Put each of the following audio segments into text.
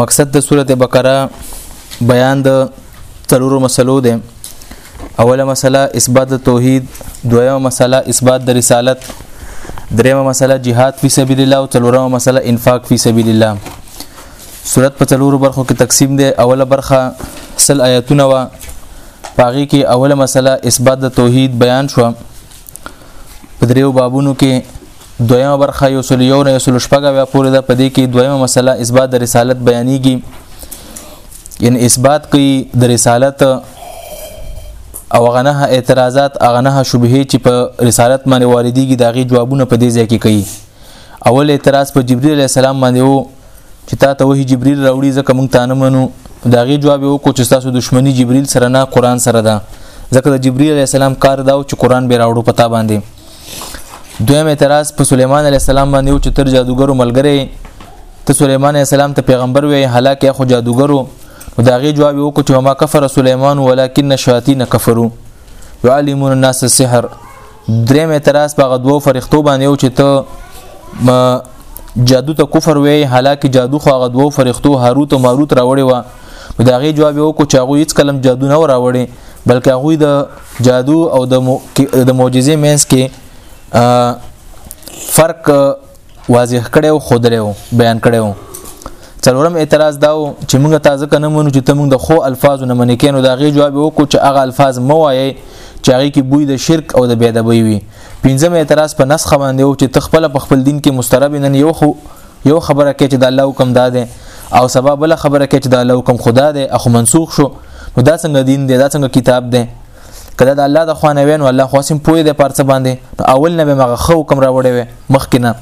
مقصد د سوره بقره بیان د تلورو مسلو ده اوله مسله اثبات توحید دویمه مسله اثبات د رسالت دریمه مسله جهاد فی سبیل الله او تلورمه مسله انفاق فی سبیل الله صورت په تلورو برخو کې تقسیم ده اوله برخه سل آیاتونه وا پاغي کې اوله مسله اثبات د توحید بیان شو په دریو بابونو کې دویمه برخه یو سل یو نه یو سل شپږه بیا پورې ده په دې کې دویمه مسله اثبات د رسالت بیانېږي یعنی اثبات کوي د رسالت او غنه اعتراضات غنه شبهه چې په رسالت باندې واردېږي داغي جوابونه په دې ځای کې کوي اول اعتراض په جبرئیل السلام باندې وو چې تا ته وحي جبريل راوړي ځکه مونږ ته نه منو دا غي جواب وکړو چې تاسو دښمنی جبريل سره نه قران سره ده ځکه د جبريل عليه السلام کار دا چې قران به راوړو پتا باندې دویم اعتراض په سليمان عليه السلام باندې او چې تر جادوګرو ملګری ته سليمان عليه السلام ته پیغمبر وي هلاکه خو جادوګرو دا غي جواب وکړو چې ما کفر سليمان ولكن الشياطين كفروا يعلمون الناس السحر دریم اعتراض په هغه دوو فرښتو باندې او چې ته جادو ته کفر وی حالکه جادو خو هغه دوو فرښتو هاروت او ماروت راوړي و نو دا غي جواب یو کو چې هغه هیڅ کلم جادو نه راوړي بلکې هغه د جادو او د د معجزې مینس کې فرق واضح کړو خودلو بیان کړو څلورم اعتراض داو چې موږ تازه کنه مونږ چې تمنګ د خو الفاظو نه منې کینو دا غي جواب وکړو چې هغه الفاظ مو وایي چې هغه کې بوی د شرک او د بیادبوي وي پنځم اعتراض په نسخه باندې او چې تخپل په خپل دین کې مسترب نن یو خو یو خبره کې چې د الله حکم داده او سبب بل خبره کې چې د الله حکم خدا ده اخو منسوخ شو نو دا څنګه دین دی دا څنګه کتاب دی کله د الله د خوانه وین او الله خواسم پوی د پرڅ باندې نو اول نه به مغه خو کوم راوړې وې مخکې نه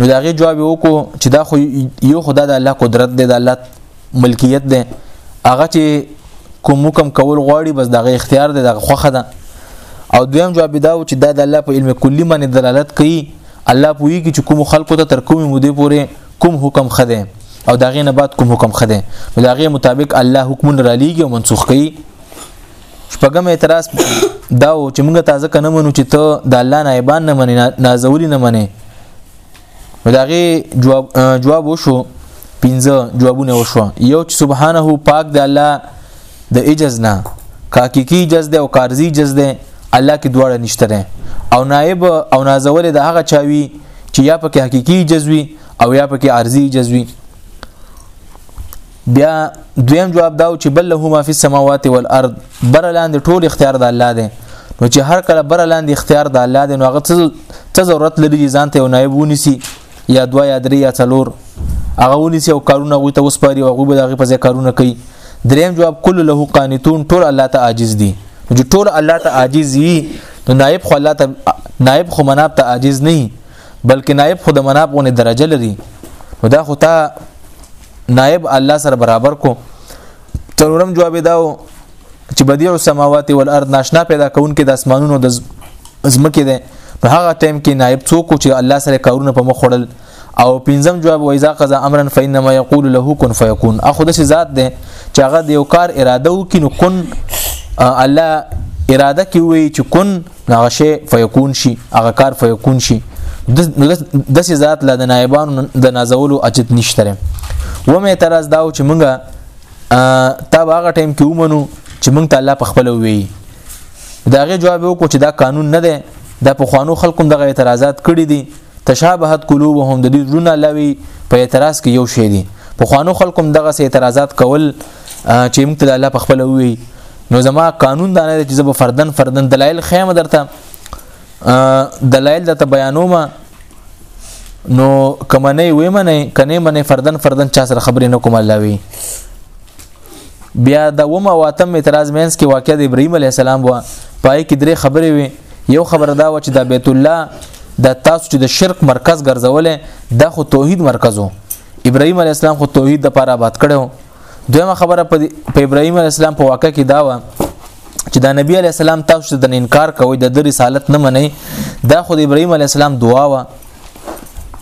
نو دا غي جواب وکړو چې دا خو یو خدای د الله قدرت دی د الله ملکیت دی هغه چې کوم کوم کول غواړي بس دغه اختیار دی دغه خوخه ده او دویم جواب دا و چې دا د الله په علم کلی باندې دلالت کوي الله پوي کې چې کوم خلکو ته تر کومې مودې پورې کوم حکم خده او دا غي نه بعد کوم حکم خده نو دا غي مطابق الله حکم را لېږي او منسوخ کوي شپږم اعتراض دا و چې موږ تازه کنه منو چې ته د الله نایبان نه منې نازولی نه منې نو دا غي جواب جواب وشو پنځه جوابونه وشو یو چې سبحانه پاک د الله د اجز نه کاکیکی جز ده او کارزی جز ده الله کې دواړه نشته او نائب او نازول د هغه چاوي چې یا پکې حقيقي جزوي او یا پکې عارضي جزوي بیا دویم جواب داو چې بل له ما فی السماوات والارض بر لاندې ټول اختیار د الله دی نو چې هر کله بر لاندې اختیار د الله دی نو هغه څه ضرورت لري ځان ته یو نائب ونیسي یا دوا یا درې یا څلور هغه ونیسي او کارونه غوي ته وسپاري او غوي دغه په ځای کارونه کوي دریم جواب کل له قانتون ټول الله ته عاجز دي چې ټول الله ته عاجز وي نو نائب خو الله ته نائب خو مناب ته عاجز نه بلکې نائب خو د مناب غونې درجه لري نو دا خو تا نائب الله سره برابر کو ترورم جواب داو چې بدیع السماوات والارض ناشنا پیدا کون کې د اسمانونو د زمکه ده په هغه ټیم کې نائب څوک چې الله سره کارونه په مخ وړل او پنځم جواب وایذا قضا امرا فینما یقول له کن فیکون اخو داسې ذات دی چې هغه د یو کار اراده وکړي نو کن الله اراده کې وي چې کن هغه شی فیکون شي هغه کار فیکون شي د سې ذات لا د نایبانو د نازولو اچت نشته و مې تراز داو چې مونږه تا هغه ټایم کې ومنو چې مونږ ته الله په خپل وی دا غي جواب وکړو چې دا قانون نه دی دا په خوانو خلکو دغه اعتراضات کړی دي تشابهت قلوبهم د دوی زړونه الله وی په اعتراض کې یو شی دي په خوانو خلکو هم دغه سي اعتراضات کول چې موږ ته الله په خپل وی نو زما قانون دا نه چې زه به فردن فردن دلایل خیمه درته دلایل درته بیانوم نو کمه نه وې منه کنه منه فردن فردن چا سره خبرې نه کوم الله وی بیا د ومه واتم اعتراض مینس کې واقع د ابراهیم علی السلام وا پای کې درې خبرې وې یو خبره دا و چې دا بیت الله د تاسو چې د شرک مرکز ګرځولې دا خو توحید مرکزو ابراهیم علی السلام خو توحید د پاره آباد کړو دویمه خبره په ابراهیم علی السلام په واقع کې دا و چې دا نبی علی السلام تاسو د انکار کوي د رسالت نه منئ دا خو د ابراهیم علی السلام دعا و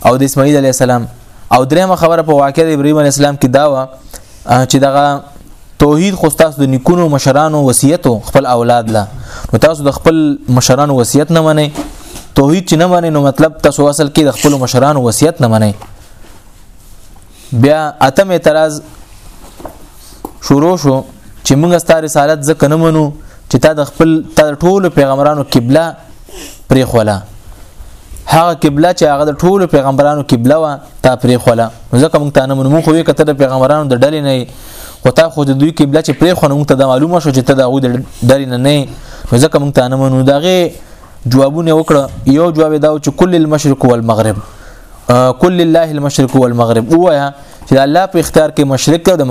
او د اسماعیل علی السلام او درېمه خبره په واقع د ابراهیم علی السلام کې دا و چې دغه توحید خو تاسو د نیکونو مشرانو وصیتو خپل اولاد لا نو تاسو د خپل مشرانو وصیت نه منئ توحید چې نه منئ نو مطلب تاسو اصل کې د خپل مشرانو وصیت نه منئ بیا اتم اعتراض شروع شو چې موږ ستاره رسالت ځکه نه منو چې تا د خپل تر ټولو پیغمبرانو قبله پرې خوله هغه قبله چې هغه د ټولو پیغمبرانو قبله و تا پرې خوله ځکه مونږ ته نه مونږ خو یې کته د پیغمبرانو د ډلې نه او تا خو د دوی قبله چې پرې خو مونږ ته د معلومه شو چې ته د هغه د ډلې نه نه ځکه مونږ ته نه مونږ دغه جوابونه وکړه یو جواب دا چې کل المشرق والمغرب کل الله المشرق والمغرب وایا چې الله په اختیار کې مشرق او د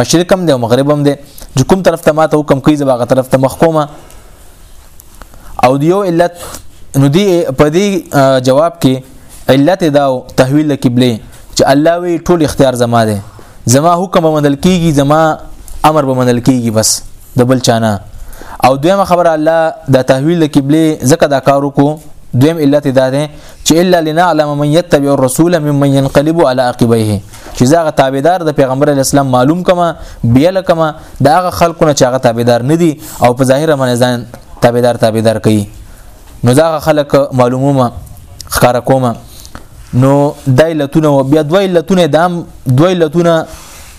مشرق هم دی او مغرب هم دی چې کوم طرف ته ماته حکم کوي زباغه طرف ته مخکومه او دیو علت نو دی په دې جواب کې علت دا تحویل قبله چې الله وی ټول اختیار زما دی زما حکم به منل کیږي زما امر به منل کیږي بس د بل چانه او دویمه خبره الله دا تحویل قبله زکه دا کار وکړو دویم علت دا ده چې الا لنعلم من يتبع الرسول ممن ينقلب على عقبيه چې زغه تابعدار د پیغمبر علی اسلام معلوم کما بیل کما داغه خلکونه چې هغه تابعدار نه دي او په ظاهر باندې ځان تابعدار تابعدار کوي نو داغه خلک معلومه خکار کومه نو دای لتونه او بیا دوی لتونه دام دوی لتونه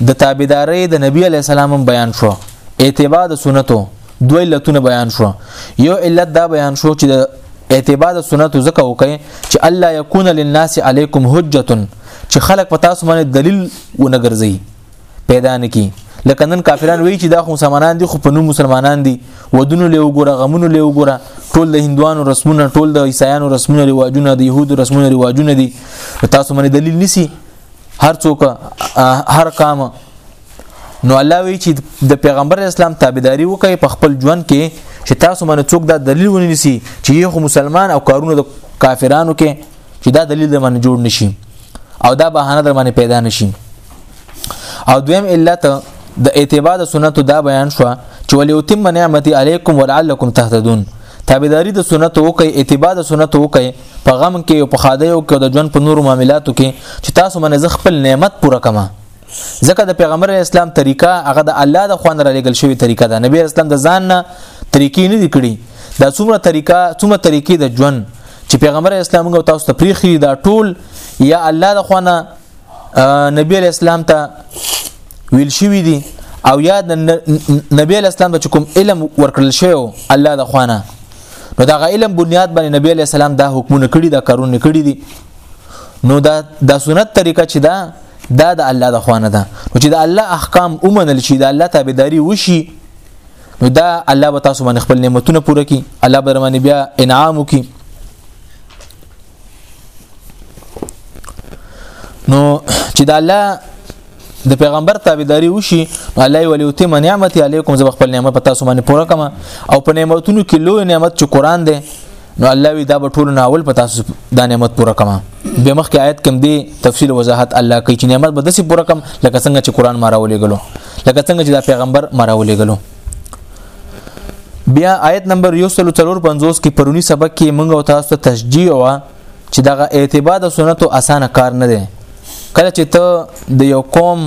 د تابعداري د نبی علی السلام بیان شو اتباع د سنتو دوی لتونه بیان شو یو علت دا بیان شو چې د اتباع د سنتو زکه وکي چې الله یکون للناس علیکم حجتن چې خلک په تاسو باندې دلیل ونه ګرځي پیدا نه کی لکه نن کافران وی چې دا خو مسلمانان دي خو په نوم مسلمانان دي ودونو له وګوره غمونو له وګوره ټول د هندوانو رسمونه ټول د عیسایانو رسمونه رواجونه د يهودو رسمونه رواجونه دي تاسو باندې دلیل نسی هر څوک هر کام نو الله وی چې د پیغمبر اسلام تابعداري وکړي په خپل ژوند کې چې تاسو باندې څوک دا دلیل ونیسي چې یو مسلمان او کارونه د کافرانو کې چې دا دلیل در باندې جوړ نشي او دا بهانه در باندې پیدا نشي او دویم علت د اتباع د سنتو دا بیان شو چې وليتم نعمتي علیکم ولعلکم تهتدون تابعداري د سنت او کوي اتباع د سنت او کوي په غم کې او په خاده او کې د ژوند په نورو معاملاتو کې چې تاسو باندې زه خپل نعمت پوره کما ځکه د پیغمبر اسلام طریقه هغه د الله د خوان را لګل شوی طریقه ده نبی اسلام د ځان نه طریقې نه دکړي دا څومره طریقه څومره طریقې د ژوند چې پیغمبر اسلام موږ تاسو ته پریخي دا ټول یا الله د خوانه نبی اسلام ته ویل شوی دي او یا د نبی اسلام د کوم علم ورکړل شوی الله د خوانه نو دا غ علم بنیاد باندې نبی اسلام دا حکمونه کړی دا کارونه کړی دي نو دا د سنت طریقه چې دا دا د الله د خوانه ده نو چې د الله احکام اومنل شي د الله تابعداري وشي نو دا الله به تاسو باندې خپل نعمتونه پوره کړي الله به باندې بیا انعام وکړي نو چې د الله د پیغمبر تابعداري وشي الله ولی او تم نعمت علیکم زب خپل نعمت پتا سو باندې پوره کما او په نعمتونو کې لوی نعمت چې قران دی نو الله وی دا به ټول ناول پتا سو دا نعمت پوره کما به مخ کې آیت کم دی تفصیل وضاحت الله کوي چې نعمت به دسی پوره کم لکه څنګه چې قران ماراولې غلو لکه څنګه چې دا پیغمبر ماراولې غلو بیا آیت نمبر 154 کې پرونی سبق کې موږ او تاسو ته تشجیع او چې دغه اتباع د سنتو اسانه کار نه دی کله چې ته د یو قوم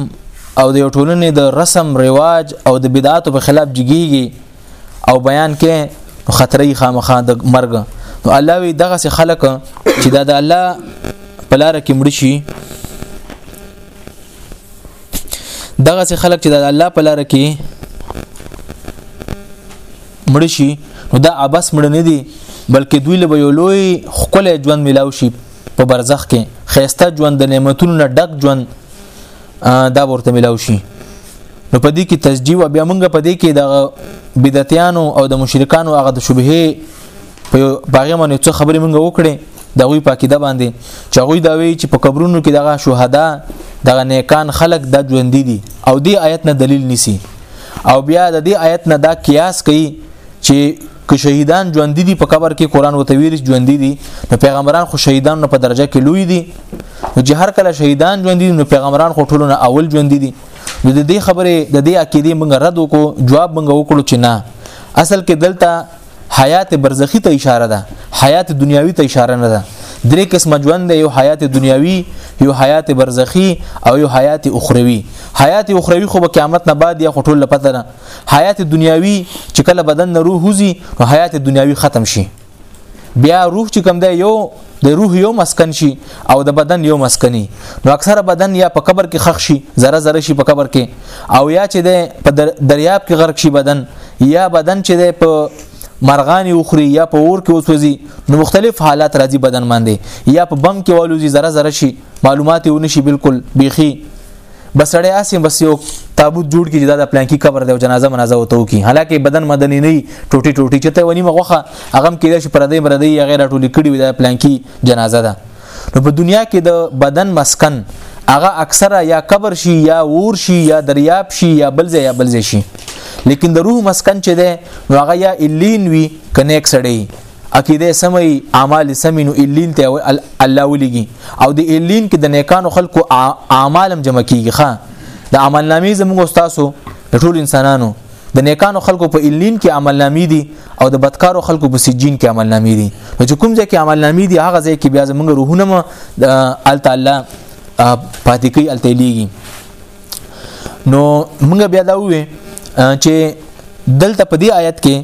او د یو ټولنې د رسم رواج او د بدعاتو په خلاف جګیږي او بیان کې خطرې خامخا د مرګ نو الله وی دغه سه خلک چې دا د الله په لار کې مړ شي دغه سه خلک چې د الله په لار کې مړ شي نو دا ابس مړ نه دي بلکې دوی له یو لوی خپل ژوند ملاو شي په برزخ کې خيسته ژوند د نعمتونو نه ډک ژوند دا ورته ملاو شي نو په دې کې تسجیه او بیا موږ په دې کې د بدعتانو او د مشرکانو هغه د شبهه په باغې باندې څه خبرې موږ وکړې د غوی په عقیده باندې چې غوی دا وی چې په قبرونو کې دغه شهدا دغه نیکان خلق د ژوند دي او دی آیت نه دلیل نیسی او بیا د دې آیت نه دا قیاس کوي چې که شهیدان ژوند دي په قبر کې قران وته ویل ژوند دي نو پیغمبران خو شهیدان نه په درجه کې لوی دي نو چې هر کله شهیدان ژوند دي نو پیغمبران خو ټولو نه اول ژوند دي نو د دې خبره د دې عقیده موږ رد وکړو جواب موږ وکړو چې نه اصل کې دلته حیات برزخی ته اشاره ده حیات دنیاوی ته اشاره نه ده درې قسمه ژوند یو حیات دنیاوی یو حیات برزخی او یو حیات اخروی حیات اخروی خو به قیامت نه بعد یا خټول لپته نه حیات دنیاوی چې کله بدن نه روح وزي نو حیات دنیاوی ختم شي بیا روح چې کم ده یو د روح یو مسکن شي او د بدن یو مسکني نو اکثره بدن یا په قبر کې خښ شي زره زره شي په قبر کې او یا چې د په دریاب کې غرق شي بدن یا بدن چې د په مرغانی وخوري یا په اور کې وسوځي نو مختلف حالات راځي بدن باندې یا په بم کې والوزي زره زره شي معلومات ونشي بالکل بيخي بس سړی اسیم بس یو تابوت جوړ کی دا د پلانکی قبر دی او جنازه منازه وته کی حالکه بدن مدنی نه ټوټي ټوټي چته ونی مغوخه اغم کیده شي پردی بردی غیر ټولی کړي وي دا پلانکی جنازه ده نو په دنیا کې د بدن مسکن هغه اکثره یا قبر شي یا ور شي یا دریاب شي یا بلځه یا بلځه شي لیکن د روح مسکن چې ده نو هغه یا الین وي کنيک سړی عقیده سمه اعمال سمه نو الین ته الله ولګي او د الین کې د نیکانو خلکو اعمالم جمع کیږي ښا د عمل نامې زموږ استادو ټول انسانانو د نیکانو خلکو په الین کې عمل نامې دي او د بدکارو خلکو په سجین کې عمل نامې دي نو چې کوم ځای کې عمل نامې دي هغه ځای کې بیا زموږ روحونه م ال تعالی پاتې کوي ال تعالی نو موږ بیا دا وې چې دلته په دې آیت کې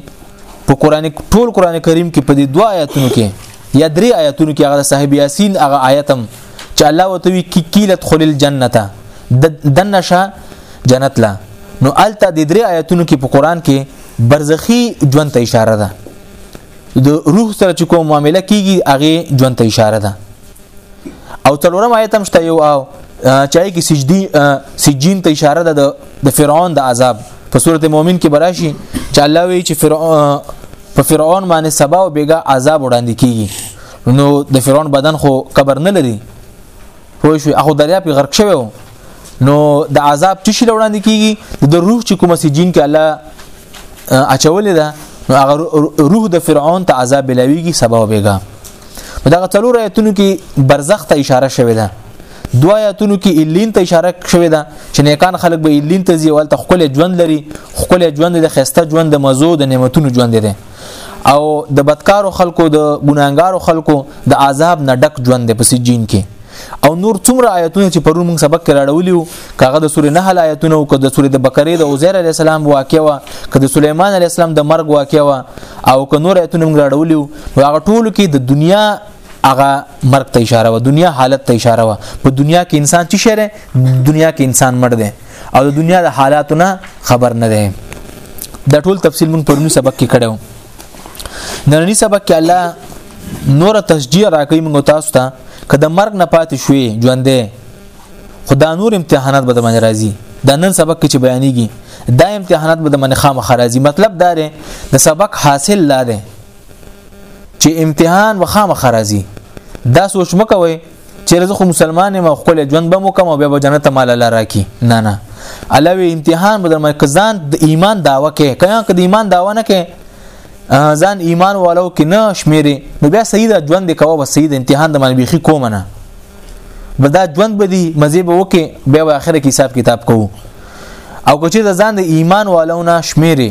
په قران ټول قران کریم کې په دې دوه آیاتونو کې یا درې آیاتونو کې هغه صاحب یاسین هغه آیتم چې الله وتوی کی کیلت خل الجنه دنشه جنت لا نو الته د درې آیاتونو کې په قران کې برزخی ژوند ته اشاره ده د روح سره چې کوم معاملې کیږي هغه ژوند ته اشاره ده او څلورم آیت هم شته یو او چای کې سجدي سجین ته اشاره ده د فرعون د عذاب په سورته مؤمن کې براشي چې الله وی چې فرعون په فرعون باندې سبا او بیګا عذاب وړاندې کیږي نو د فرعون بدن خو قبر نه لري خو شو اخو دریا په غرق شوی نو د عذاب تشي لوړاندې کیږي د روح چې کومه سجین کې الله اچولې ده نو هغه روح د فرعون ته عذاب بلاویږي سبب وبېګا دغه څلور آیتونو کې برزخ ته اشاره شوې ده دوا آیتونو کې الین ته اشاره شوې ده چې نیکان خلک به الین ته ځي ولته خپل ژوند لري خپل ژوند د خسته ژوند د مزو د نعمتونو ژوند لري او د بدکارو خلکو د ګناګارو خلکو د عذاب نه ډک ژوند په سجین کې او نور څومره آیتونه چې پرون موږ سبق کې راړولیو کاغه د سورې نحل آیتونه او د سورې د بقره د عزیر علی السلام واقعا وا که د سليمان علی السلام د مرګ واقعا وا او که نور آیتونه موږ راړولیو هغه ټولو کې د دنیا هغه مرګ ته اشاره و دنیا حالت ته اشاره و په دنیا کې انسان چې شره دنیا کې انسان مړ دی او د دنیا د حالاتو نه خبر نه دی د ټول تفصیل مونږ پرونی سبق کې کړو نننی سبق کې الله نور تشجیع راکې مونږ تاسو ته کله مرګ نه پاتې شوې ژوندې خدا نور امتحانات به د باندې راځي دا نن سبق کې چې بیانېږي دا امتحانات به د منخامه خرازي مطلب دا دی د سبق حاصل لا دی چې امتحان به خامخ راځي دا سوچ مکوي چې زه خو مسلمان یم خپل ژوند به مو کوم او به جنت مال الله راکی نه نه علاوه امتحان به درمه کزان د ایمان داوا کې کله که د ایمان داوا نه کې ځان ایمان والو کې نه شمیرې نو بیا صحیح د ژوند کوه بس صحیح د امتحان د مال بيخي کوم نه نو دا ژوند به دی مزه به وکي بیا به اخر کې حساب کتاب کوو او که چې د ځان د ایمان والونه شمیرې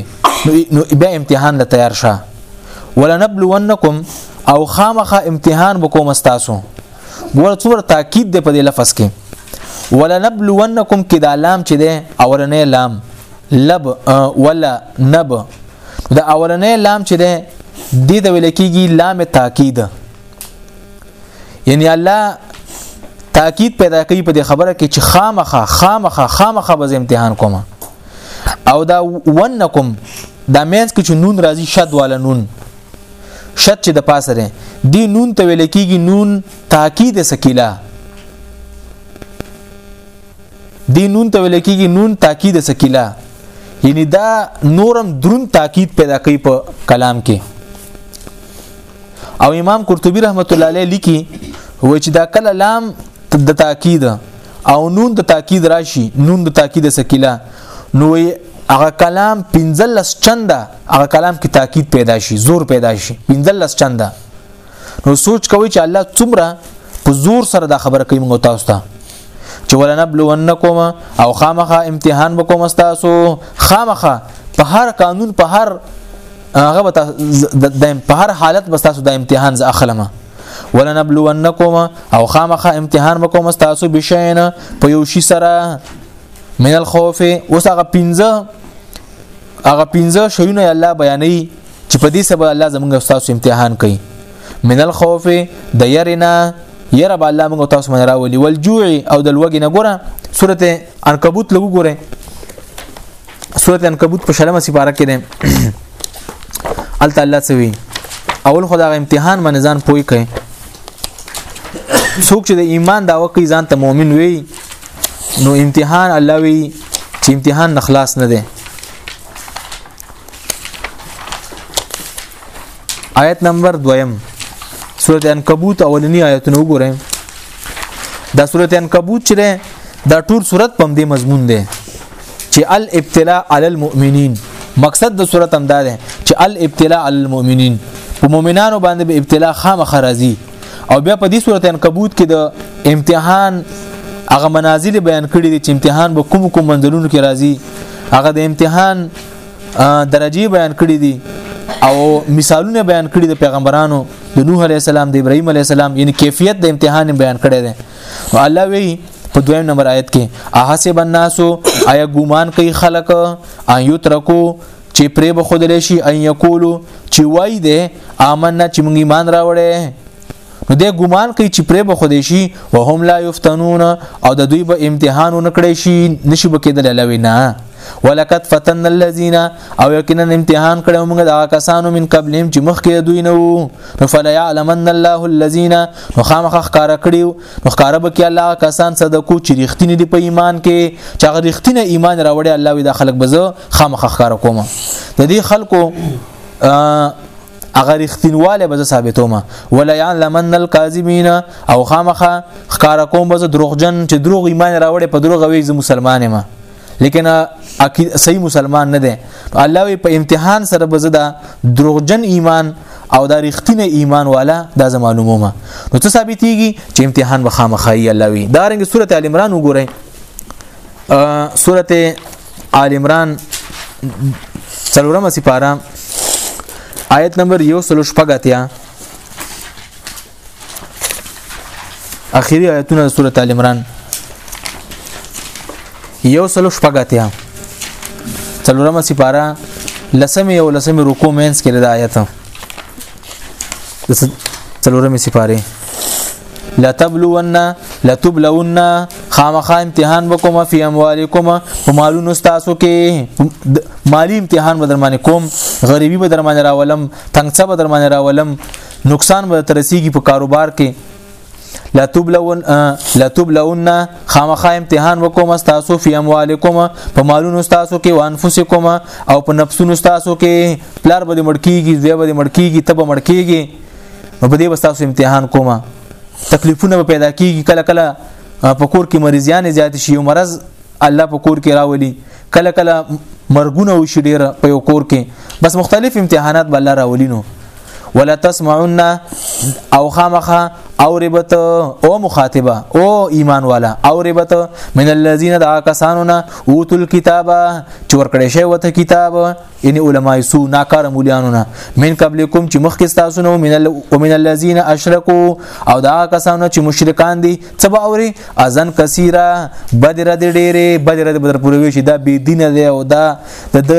نو بیا امتحان له تیار شه ولنبلونکم او خامخه امتحان وکوم تاسو ګور څور تاکید دی په دې لفظ کې ولنبلونکم کې دا لام چې دی اورنې لام لب ولا نب دا اورنې لام چې دی دې د ویل کېږي لام تاکید یعنی الله تاکید پیدا کوي په دې خبره کې چې خامخه خامخه خامخه به امتحان کوم او دا ونکم دا مینس کې چې نون راځي شد والا نون شد چې د پاسه دی دی نون ته ویل کېږي نون تاکید سکیلا دی نون ته ویل کېږي نون تاکید سکیلا یعنی دا نورم درون تاکید پیدا کوي په کلام کې او امام قرطبي رحمت الله علیه لیکي و چې دا کله لام د تاکید او نون د تاکید راشي نون د تاکید سکیلا نو هغه کلام 15 چنده هغه کلام کې تاکید پیدا شي زور پیدا شي 15 چنده نو سوچ کوي چې الله څومره په زور سره دا خبره کوي موږ تاسو ته چې ولنبلونکم او خامخه امتحان وکوم تاسو خامخه په هر قانون په هر هغه به دایم په هر حالت به تاسو د امتحان ز اخلمه ولنبلونکم او خامخه امتحان وکوم تاسو بشین په یو شی سره من الخوف اوس هغه پنځه هغه پنځه شیونه الله بیانوي چې په دې سبب الله زموږ تاسو امتحان کوي من الخوف د يرنا ير به الله موږ تاسو باندې راولي والجوع او د لوګي نه ګوره سورته عنکبوت لګو ګوره سورته عنکبوت په شلمه سپاره کې ده ال تعالی سوي اول خدای غ امتحان باندې ځان پوي کوي څوک چې د ایمان داوا کوي ځان ته مؤمن وي نو امتحان الله وي چې امتحان نخلاص نه ده آیت نمبر دویم سورت انکبوت اولنی آیتونه وګورئ دا سورت انکبوت چې ده دا ټول سورت پم دې مضمون ده چې الابتلاء علی المؤمنین مقصد د سورت هم دا ده چې الابتلاء علی المؤمنین په مؤمنانو باندې به ابتلا خامخا راځي او بیا په دې سورت انکبوت کې د امتحان هغه منازل بیان کړي دي چې امتحان به کوم کوم منزلونو کې راځي هغه د امتحان درجه بیان کړې دي او مثالونه بیان کړي د پیغمبرانو د نوح علی السلام د ابراهیم علی السلام یعنی کیفیت د امتحان بیان کړي دي او الله وی په دویم نمبر آیت کې احسب الناس ایا ګومان کوي خلک ایو ترکو چې پرې به خود لشي ان یقولو چې وای دې آمنا چې مونږ ایمان راوړې نو د ګمان کوي چې پرې به خدای شي او هم لا یفتنون او د دوی به امتحان ونکړي شي نشي بکیدل لوي نه ولقد فتن الذين او یقینا امتحان کړو موږ دا کسانو من قبلهم چې مخکې دوی نه وو نو فلا يعلمن الله الذين نو خامخ خکار کړیو نو خکار به کې الله کسان صدقو چې رښتینی دی په ایمان کې چې هغه رښتینی ایمان راوړي الله وي دا خلک بزو خامخ خکار کوم د دې خلکو هغه رښتینواله به ثابتوم ولا يعلمن الكاذبين او خامخه خکار کوم به دروغجن چې دروغ ایمان راوړي په دروغ وي زه مسلمان ما لیکن اکید صحیح مسلمان نه دی الله وی په امتحان سره به زدا دروغجن ایمان او دا رښتینه ایمان والا دا زما معلومه نو څه ثابتېږي چې امتحان به خامخایي الله وی دا رنګ سورته ال عمران وګورئ سورته آل عمران څلورمه سپاره آیت نمبر یو سلو شپږتیا اخیری آیتونه د سورۃ آل عمران یو سلو شپږتیا څلورمه سپاره لسمه یو لسمه رکوع مینس کې د آیت څلورمې سپاره لتبلون لتبلون خامخا امتحان وکوم فی اموالکم په مالونو تاسو کې مالی امتحان به درمانه کوم غریبی به درمانه راولم تنگڅه به درمانه راولم نقصان به ترسیږي په کاروبار کې لا تبلون لا تبلون خامخا امتحان وکوم تاسو فی اموالکم په مالونو تاسو کې وانفسکم او په نفسونو تاسو کې پلار به مړکیږي زوی به مړکیږي تب مړکیږي نو په دې بس تاسو امتحان کوم تکلیفونه به پیدا کیږي کله کله په کور کې مریضیان زیات شي او مرض الله په کور کې راولي کله کله مرګونه وشي ډیر په یو کور کې بس مختلف امتحانات به الله راولي نو ولا تسمعن او خامخه او ربت او مخاطبه او ایمان والا او ربت من الذين دعا کسانونا اوتل کتابه چور کړي شی وته کتاب ان علماء سو ناکاره مولیانو نه من قبلکم چې مخکې تاسو نو من ومن الذين اشركوا او دا کسانو چې مشرکان دي تبع اوري اذن کثیره بدر د ډېره بدر د بدر پوروي شي دا بی دین دی او دا د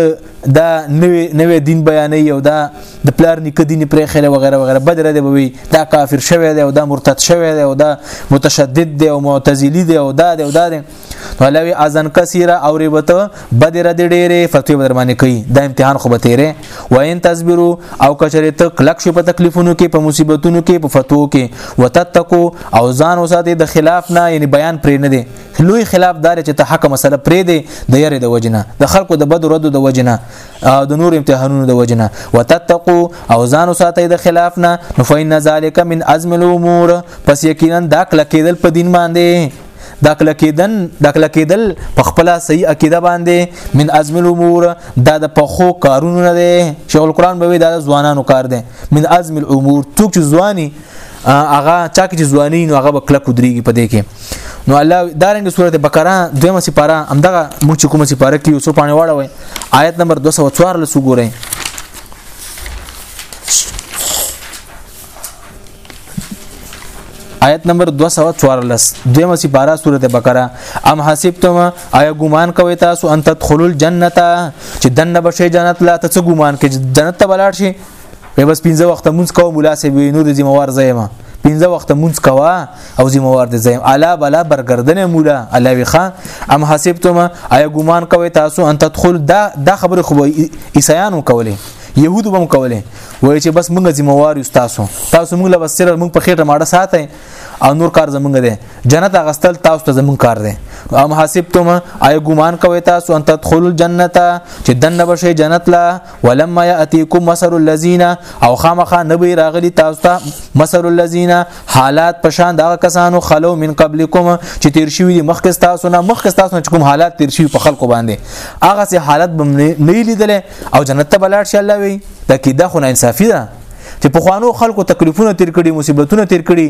دا نوې نوې دین بیانې او دا د پلار نیکه دین پرې خله وغیرہ وغیرہ بدر دی بوي دا کافر شوی دی او دا مرتد شوی دی او دا متشدد دی او معتزلی دی او دا دی او دا دی ولوي اذن کثیره او ربته بدر د ډېره فتوی بدر باندې کوي د امتحان خو به تیرې وین تصبرو او کچره ته کلک شو په تکلیفونو کې په مصیبتونو کې په فتوو کې وتتقو او ځان وساتي د خلاف نه یعنی بیان پرې نه دی لوی خلاف دار چې ته حق مسله پرې دی د یری د وجنه د خلکو د بد رد د وجنه او د نور امتحانونو د وجنه وتتقو او ځان وساتي د خلاف نه نو فین ذالک من ازم الامور پس یقینا دا کلکېدل په دین باندې دا کلکیدن دا کلکیدل په خپل صحیح عقیده باندې من ازم الامور دا د پخو کارونو نه دی شیخ القرآن به دا ځوانانو کار دی من ازم الامور څوک چې ځواني هغه چا کې ځواني نو هغه کلک دريږي په دې کې نو الله دارنګ سورته بقره دویمه سپاره همدغه موږ چې کومه سپاره کې یوسف پانی واړه وای آیت نمبر 214 لسو ګورئ آیت نمبر 214 دیمه سی بارا سورته بقره ام حسبتم آیا ګمان کوي تاسو ان تدخلوا الجنه چې دنه بشي جنت لا ته ګمان کې جنت ته بلاړ شي په بس پنځه وخت مونږ کوو مولا سی وی نور ذمہ وار زېما پنځه وخت مونږ کوا او ذمہ وار دې زېم الا بلا برګردن مولا الله وی خان ام حسبتم آیا ګمان کوي تاسو ان تدخل دا دا خبره خو عیسایانو کوله يهودو بم کوله وای چې بس موږ ذمہ وار یو تاسو تاسو موږ له بس سره موږ په خېټه ماړه ساتي او نور کار زمونږ دی جنت غستل تاسو ته زمونږ کار دی ام حسبتم اي ګمان کوي تاسو ان تدخلوا الجنه چې دنه بشي جنت لا ولما ياتيكم مثل الذين او خامخا نبي راغلي تاسو ته مثل الذين حالات پشان دا کسانو خلو من قبلكم چې تیر شوی دي مخکې تاسو نه مخکې تاسو نه کوم حالات تیر شوی په خلکو باندې هغه سي حالت بم نه لیدل او جنت ته بلاړ شي الله وي دا کې دا خو نه انصافي ده چې په خوانو خلکو تکلیفونه تیر کړي مصیبتونه تیر کړي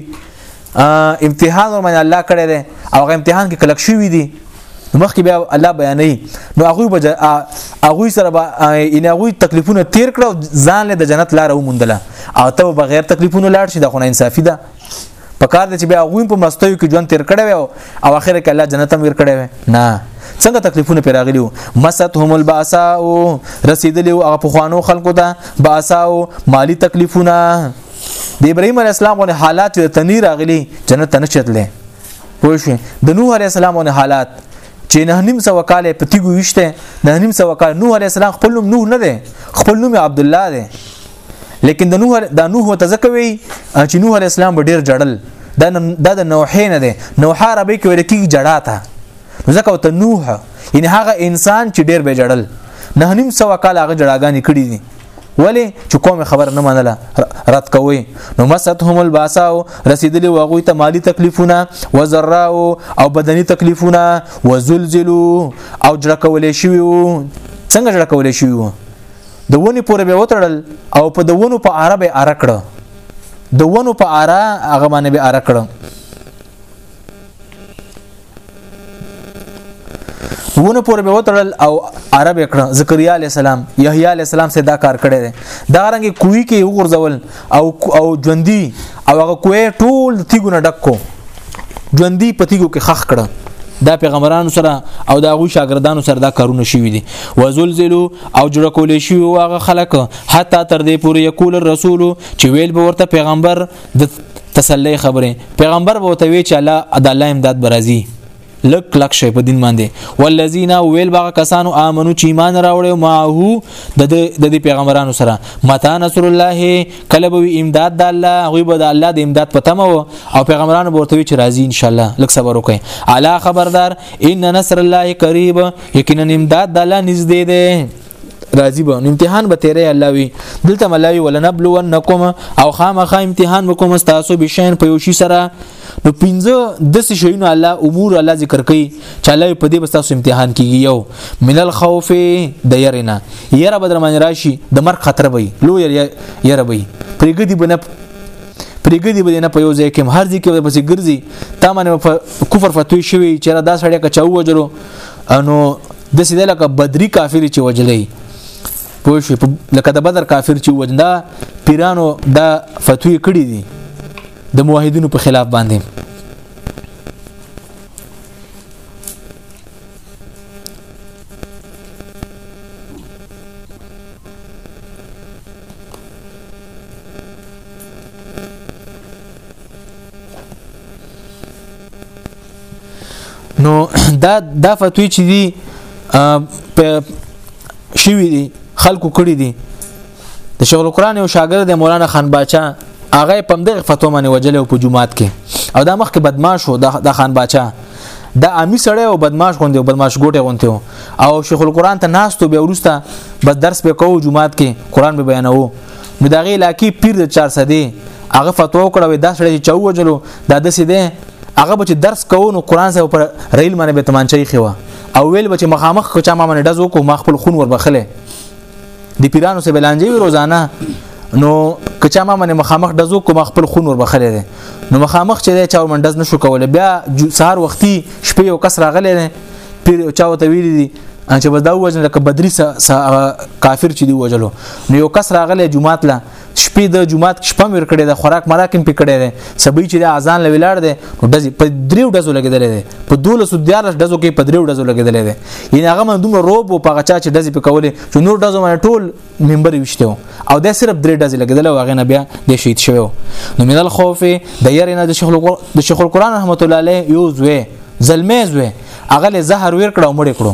امتحان ورمن الله کړی دی او هغه امتحان کې کلک شوی دی مخکې بیا الله بیانې نو هغه به هغه سره به ان هغه تکلیفونه تیر کړو ځان له د جنت لار ومندله او ته بغیر تکلیفونو لاړ شي د خونه انصافي ده په کار دي چې بیا غویم په مستیو کې ژوند تیر کړی وي او اخر کې الله جنت هم ور کړی وي نه څنګه تکلیفونه پر راغلی وو مست هم الباسا او رسیدلی او هغه پخوانو خلکو ته باسا او مالی تکلیفونه د ابراهیم علی السلام غو حالات د تنیر راغلی جنت ته نشتله پوه شو د نوح علی السلام غو حالات چې نه نیم سو کال په تیګو وشته نه نیم سو کال نوح علی السلام خپل نوم نوح نه دی خپل نوم عبد الله دی لیکن د نوح د نوح ته ځکه وی چې نوح علی السلام به ډیر جړل دا دا د نوحې نه دی نوح عربی کې ویل کېږي جړا ته ځکه ته نوح یعنی هغه انسان چې ډیر به جړل نه نیم سو کال هغه جړاګانې کړې دي ولی چې کوم خبر نه منله رد کوي نو مستهم الباساو رسیدلی واغوي ته مالی تکلیفونه وزراو او بدني تکلیفونه وزلزلو او جړه کولې شوی څنګه جړه کولې شوی د ونی پورې به وتړل او په د ونو په اړه به اره کړه د ونو په اړه هغه باندې به اره کړه ونه پورې به وتړل او عرب کړه زکریا علی السلام یحیی علی السلام سره دا کار کړی دی دا رنګ کوی کې وګرځول او او ژوندۍ او هغه کوی ټول تیګو نه ډکو ژوندۍ په تیګو کې خخ کړه دا پیغمبرانو سره او دا غو شاګردانو سره دا کارونه شوی دي وزلزلو او جوړ کولې شي واغه خلک حتی تر دې پورې یقول الرسول چې ویل به ورته پیغمبر د تسلی خبره پیغمبر به وتوي چې الله د الله امداد برازي لک کلک شي په دین باندې والذین ویل باغ کسانو امنو چې ایمان راوړې او معه د د پیغمبرانو سره متا نصر الله کله به امداد د الله هغه به د الله د امداد پته مو او پیغمبرانو به ورته چې راځي ان شاء الله لک صبر وکړي الا خبردار ان نصر الله قریب یقینا امداد د الله نږدې ده راضی به امتحان به تیرې الله وی دلته ملای ولنبلونکم او خامخا امتحان وکوم تاسو بشین په یوشي سره نو پنځه د څه شیونه الله امور الله ذکر کوي چې الله په دې بستاسو امتحان کیږي یو من الخوف د يرنا یره بدر من راشي د مرګ خطر وي لو یره وي پرګدي بنه پرګدي بنه نه په یو ځای کې هر ځای کې پسې ګرځي تا باندې کفر فتوی شوی چې را دا سړی کچاو وجرو انو د سیده لکه بدری کافر چې وجلې پوه شو لکه د بدر کافر چې وجندا پیرانو دا فتوی کړی دي د موحدینو په خلاف باندې نو دا دا فتوی چې دی شوی دی خلکو کړی دی د شیخ القرآن یو شاګرد مولانا خان باچا هغه په دغه فتوا باندې وجل او په جمعات کې او دا مخکې بدمعاش و د خان باچا د عامي سړی او بدمعاش غوندې او بدمعاش ګوټه غوندې او شیخ القرآن ته ناستو به ورسته بس درس به کوو جمعات کې قرآن به بیانوو نو دغه علاقې پیر د 400 دی هغه فتوا وکړه وې دا سړی چې وجلو دا د سیده هغه به درس کوو نو قرآن سره پر ریل باندې به تمانچې خو او ویل به چې مخامخ کو چا ما باندې دز وکړو ما خپل خون ور بخله دی پیرانو سه بلانجی وی روزانه نو کچا ما باندې مخامخ دزو کوم خپل خون ور بخلې ده نو مخامخ چې چا من دز نشو کول بیا سهار وختي شپې او کس راغلې ده پیر چا وته ویل دي ان چې بس دا وژن لکه بدري کافر چې دی وجلو نو یو کس راغله جمعات لا شپې د جمعات کې شپه مر کړي د خوراک مراکم پې کړي دي سبي چې د اذان لویلار دي د په دریو دزو لګیدل دي په 1214 دزو کې په دریو دزو لګیدل دي یعنی هغه من دومره روب او پغه چا چې دزي په کولې چې نور دزو باندې ټول ممبر وشته او دا صرف درې دزي لګیدل او هغه نه بیا د شهید شوی نو من الخوف د یری نه د شیخ د شیخ القرآن رحمت الله علیه یو زوی زلمې زوی هغه له زهر ور کړو مړ کړو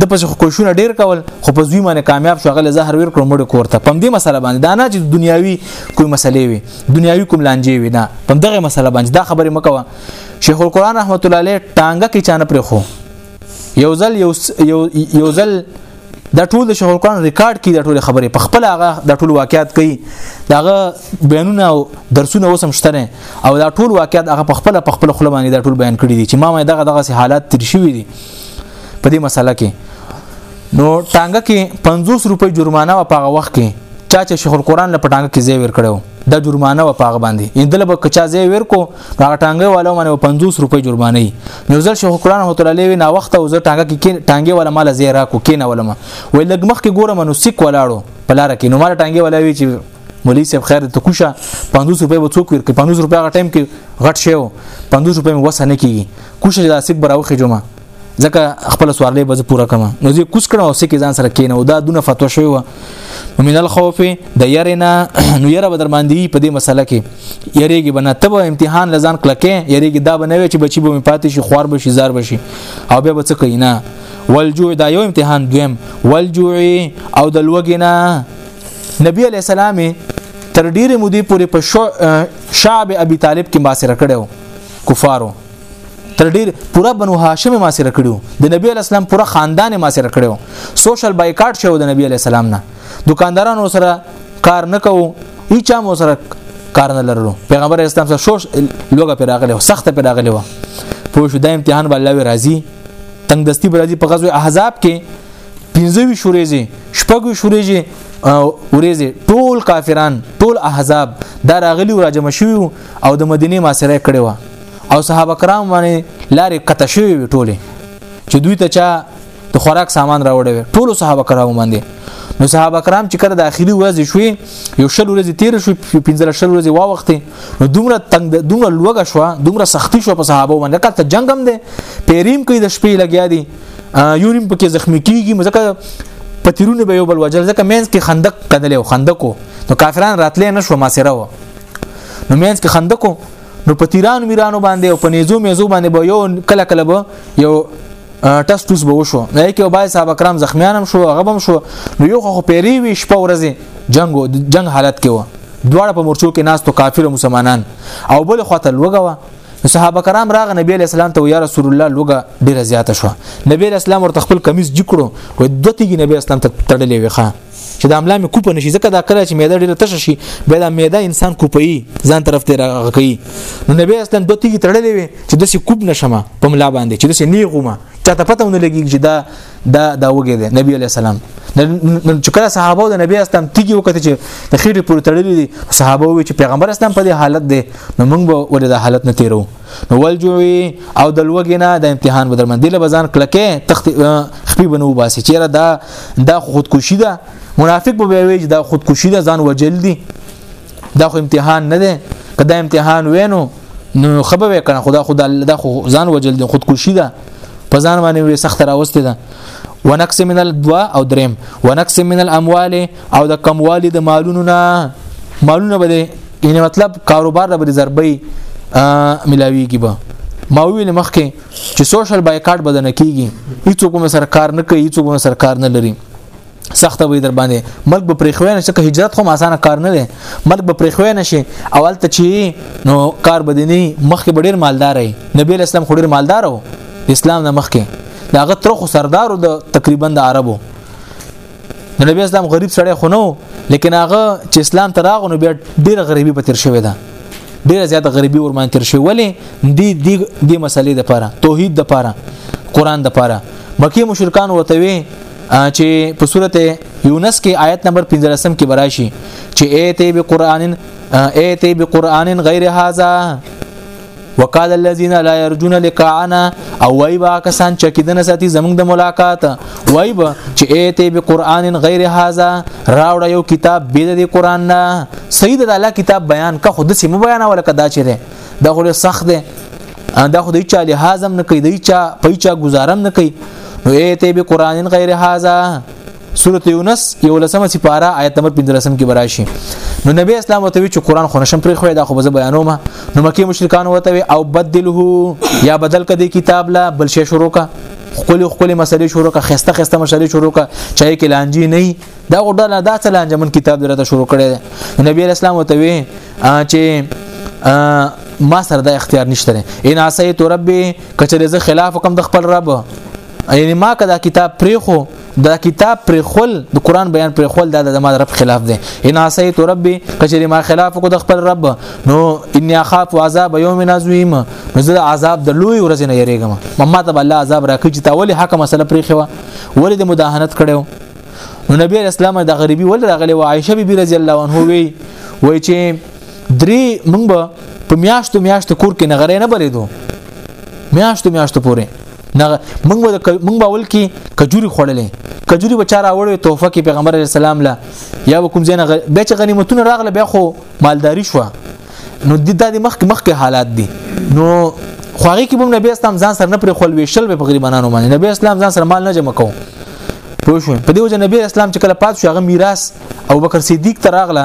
د پس خو کوشونه ډیر کول خو په زوی باندې کامیاب شو غل زهر ور کړو مړ کوړه پم دې مسله باندې دا نه چې دنیاوی کوئی مسلې وي دنیاوی کوم لانجې وي نه پم دغه مسله باندې دا خبره مکوه شیخ القرآن رحمت الله علیه ټانګه کې چانه پرې خو یو ځل یو یو ځل دا ټول د شیخ القرآن ریکارډ کې د ټول خبرې په خپل هغه د ټول واقعیات کوي داغه بیانونه او درسونه اوسم شته او دا ټول واقعیات هغه په خپل په خپل خپل باندې دا ټول بیان کړی دي چې ما ما دغه دغه حالات تیر شوی دي په دې مسله کې نو ټانګه کې 50 روپۍ جرمانه و پاغه وخت کې چا چې شیخ القرآن له پټانګه کې زی ور کړو د جرمانه و پاغه باندې اندل به کچا زی ور کو هغه ټانګه والو باندې 50 روپۍ جرمانه یې نو ځل شیخ القرآن هوت الله وی نا وخت او زه ټانګه کې ټانګه ولا مال زی را کو کینه ولا ما وې لګ مخ کې ګورم نو سیک ولاړو پلار کې نو مال ټانګه ولا وی چې مولوی صاحب خیر ته کوشه 50 روپۍ به څوک ورکړي 50 روپۍ هغه ټایم کې غټ شیو 50 روپۍ وسه نه کیږي کوشه چې دا سیک براوخه جمعه ځکه خپل سوارلې به پوره کما نو زه کوس کړم او سکه ځان سره کینه او دا دونه فتوا شوی و من الخوف د يرنا نو ير بدر باندې په دې مسله کې يريږي بنا تب امتحان لزان کلکه يريږي دا بنوي چې بچي به پاتې شي خوار به شي زار به شي او به بچ کینا والجوع دا یو امتحان دویم والجوع او د لوګینا نبی علی السلام تر ډیره مودې پورې په شعب ابي طالب کې ماسره کړو کفارو تر ډیر پورا بنو هاشم ما سره کړو د نبی اسلام پورا خاندان ما سره کړو سوشل بایکاټ شو د نبی اسلام نه دکاندارانو سره کار نکو هیڅ مو سره کار نه لرلو پیغمبر اسلام سره شوش لوګه پر راغلی سخت پر راغلی و پوه شو د امتحان بل الله راضي تنگ دستی برازي په غزوه احزاب کې 15 شوريزي شپږ شوريزي ورېزي ټول کافران ټول احزاب دا راغلي راجم شوی او د مدینه ما سره کړي و او صحابه کرام باندې لارې قطع شوی وي ټوله چې دوی ته چا د خوراک سامان راوړی وي ټول صحابه کرام باندې نو صحابه کرام چې کړه د اخیری ورځ شوي یو شل ورځې تیر شو پنځل شل ورځې وا وخت نو دومره تنگ دومره لوګه شو دومره سختی شو په صحابه باندې کله جنگ هم دي پیریم کوي د شپې لګیا دي یوریم پکې زخمی کیږي مزکه پتیرونه به یو بل وجل ځکه مینس کې خندق کدلې او خندقو نو کافران راتلې نشو ما سره و نو مینس کې خندقو نو په تیرانو میرانو باندې او په نيزو میزو باندې به یو کله کله به یو ټس ټوس به وشو نه کې وبای صاحب کرام زخمیان هم شو هغه هم شو نو یو خو پیری وی شپه ورځې جنگ جنگ حالت کې و دواړه په مورچو کې ناس تو کافر مسلمانان او بل خواته لوګوا صحابه کرام راغ نبی علیہ السلام ته یا رسول الله لوګه ډیره زیاته شو نبی علیہ السلام ورته خپل کمیس جکړو و دوتیږي نبی اسلام ته تړلې وخه چې دا املا مې کوپه نشي ځکه دا کله چې معده ډیره تشه شي بیا دا معده انسان کوپي ځان طرف ته راغی نو نبی اسلام دوه تیږي تړلې وي چې د سې کوب نشمه په ملا باندې چې د سې نیغومه چاته پته ونه لګي چې دا دا دا وګي دی نبی علی السلام نن چې کله صحابه د نبی اسلام تیږي وکړي چې د خېټې پورې تړلې دي صحابه وي چې پیغمبر اسلام په دې حالت دی نو موږ به ولې دا حالت نه تیرو نو ولجوي او د لوګي نه د امتحان بدل من دله بزان کلکه تخت خپي بنو باسي چیرې دا دا خودکشي ده منافق به وي دا خودکشي ده ځان وجل دي دا خو امتحان نه ده کدا امتحان وینو نو خبر وکړه خدا خدا دا خو ځان وجل دي خودکشي ده په ځان باندې وي سخت راوستي ده ونقص من الدواء او درم ونقص من الاموال او د کموالي د مالونو نه مالونه به یعنی مطلب کاروبار له بری ضربې ملاویږي به ما ویل مخکې چې سوشل بایکاټ بدن کیږي هیڅ کوم سرکار نه کوي هیڅ کوم سرکار نه لري سخته وي در باندې ملک به پرې خوې نشه که هجرت خو اسانه کار نه دی ملک به پرې خوې نشه اول ته چی نو کار بدني مخکې ډیر مالدار وي نبی اسلام خو ډیر مالدار وو اسلام نه مخکې داغه تر خو سردارو د تقریبا د عربو نو نبی اسلام غریب سړی خو نو لیکن هغه چې اسلام ته راغو نو بیا ډیر غریبي په تیر شوی ده ډیره زیاته غریبي ورمان تیر شوی ولې دی دی دی مسلې د پاره توحید د پاره قران د پاره مکی مشرکان وته وی چې په سورته یونس کې آیت نمبر 15 کې براشي چې ایت به قران ایت به قران غیر هاذا وقال الذين لا يرجون لقاءنا او وای با کسان چې کیدنه ساتي زمونږ د ملاقات وای با چې ایته به قران غیر هاذا راوړ یو کتاب به د قران نه سید د الله کتاب بیان کا خود سیمه بیان ولا کدا چیرې دا غوړي سخت دی دا خو د چا لحاظم نه کوي د چا په چا گزارم نه کوي نو ایته به قران غیر هاذا سورته یونس یو لسمه سپاره آیت نمبر 15 کې براشي نو نبی اسلام وتوی چې قران خو نشم پرې خو دا خو به بیانوم نو مکه مشرکان وتوی او بدله یا بدل کدي کتاب لا بل شي شروع کا خپل خپل مسلې شروع کا خسته خسته مسلې شروع کا چای کې لانجی نه دا غوډه نه دا څه لانجمن کتاب درته شروع کړي نبی اسلام وتوی چې ما سره د اختیار نشته ان عصیت ربي کچره زه خلاف کوم د خپل رب یعنی ما کدا کتاب پرې خو دا کتاب پر خل د قران بیان پر خل دا د ما رب خلاف دی ان عصیت ربي کچری ما خلاف کو د خپل رب نو ان اخاف عذاب یوم عظیم نو زه عذاب د لوی ورځ نه یریږم مما ته الله عذاب راکړي چې تا ولې حق مسله پرې خو ولې د مداهنت کړو نو نبی اسلام د غریبي ول راغلی و عائشه بي رضی الله عنها وی وی چې درې مونږ په میاشتو میاشتو کور کې نغره نه بریدو میاشتو میاشتو پورې نه موږ به موږ به ول کې کجوري خړلې کجوري بچاره وړې توفه کې پیغمبر علی السلام لا یا کوم زینه به چې غنیمتونه راغله بیا خو مالداری شو نو د دې مخ مخ کې حالات دي نو خوغه کې بم نبی اسلام ځان سره نه پر خپل ویشل به غریبانو باندې نبی اسلام ځان سره مال نه جمع کوو پوه شو په دې وجه نبی اسلام چې کله پات شو هغه میراث او بکر صدیق تراغله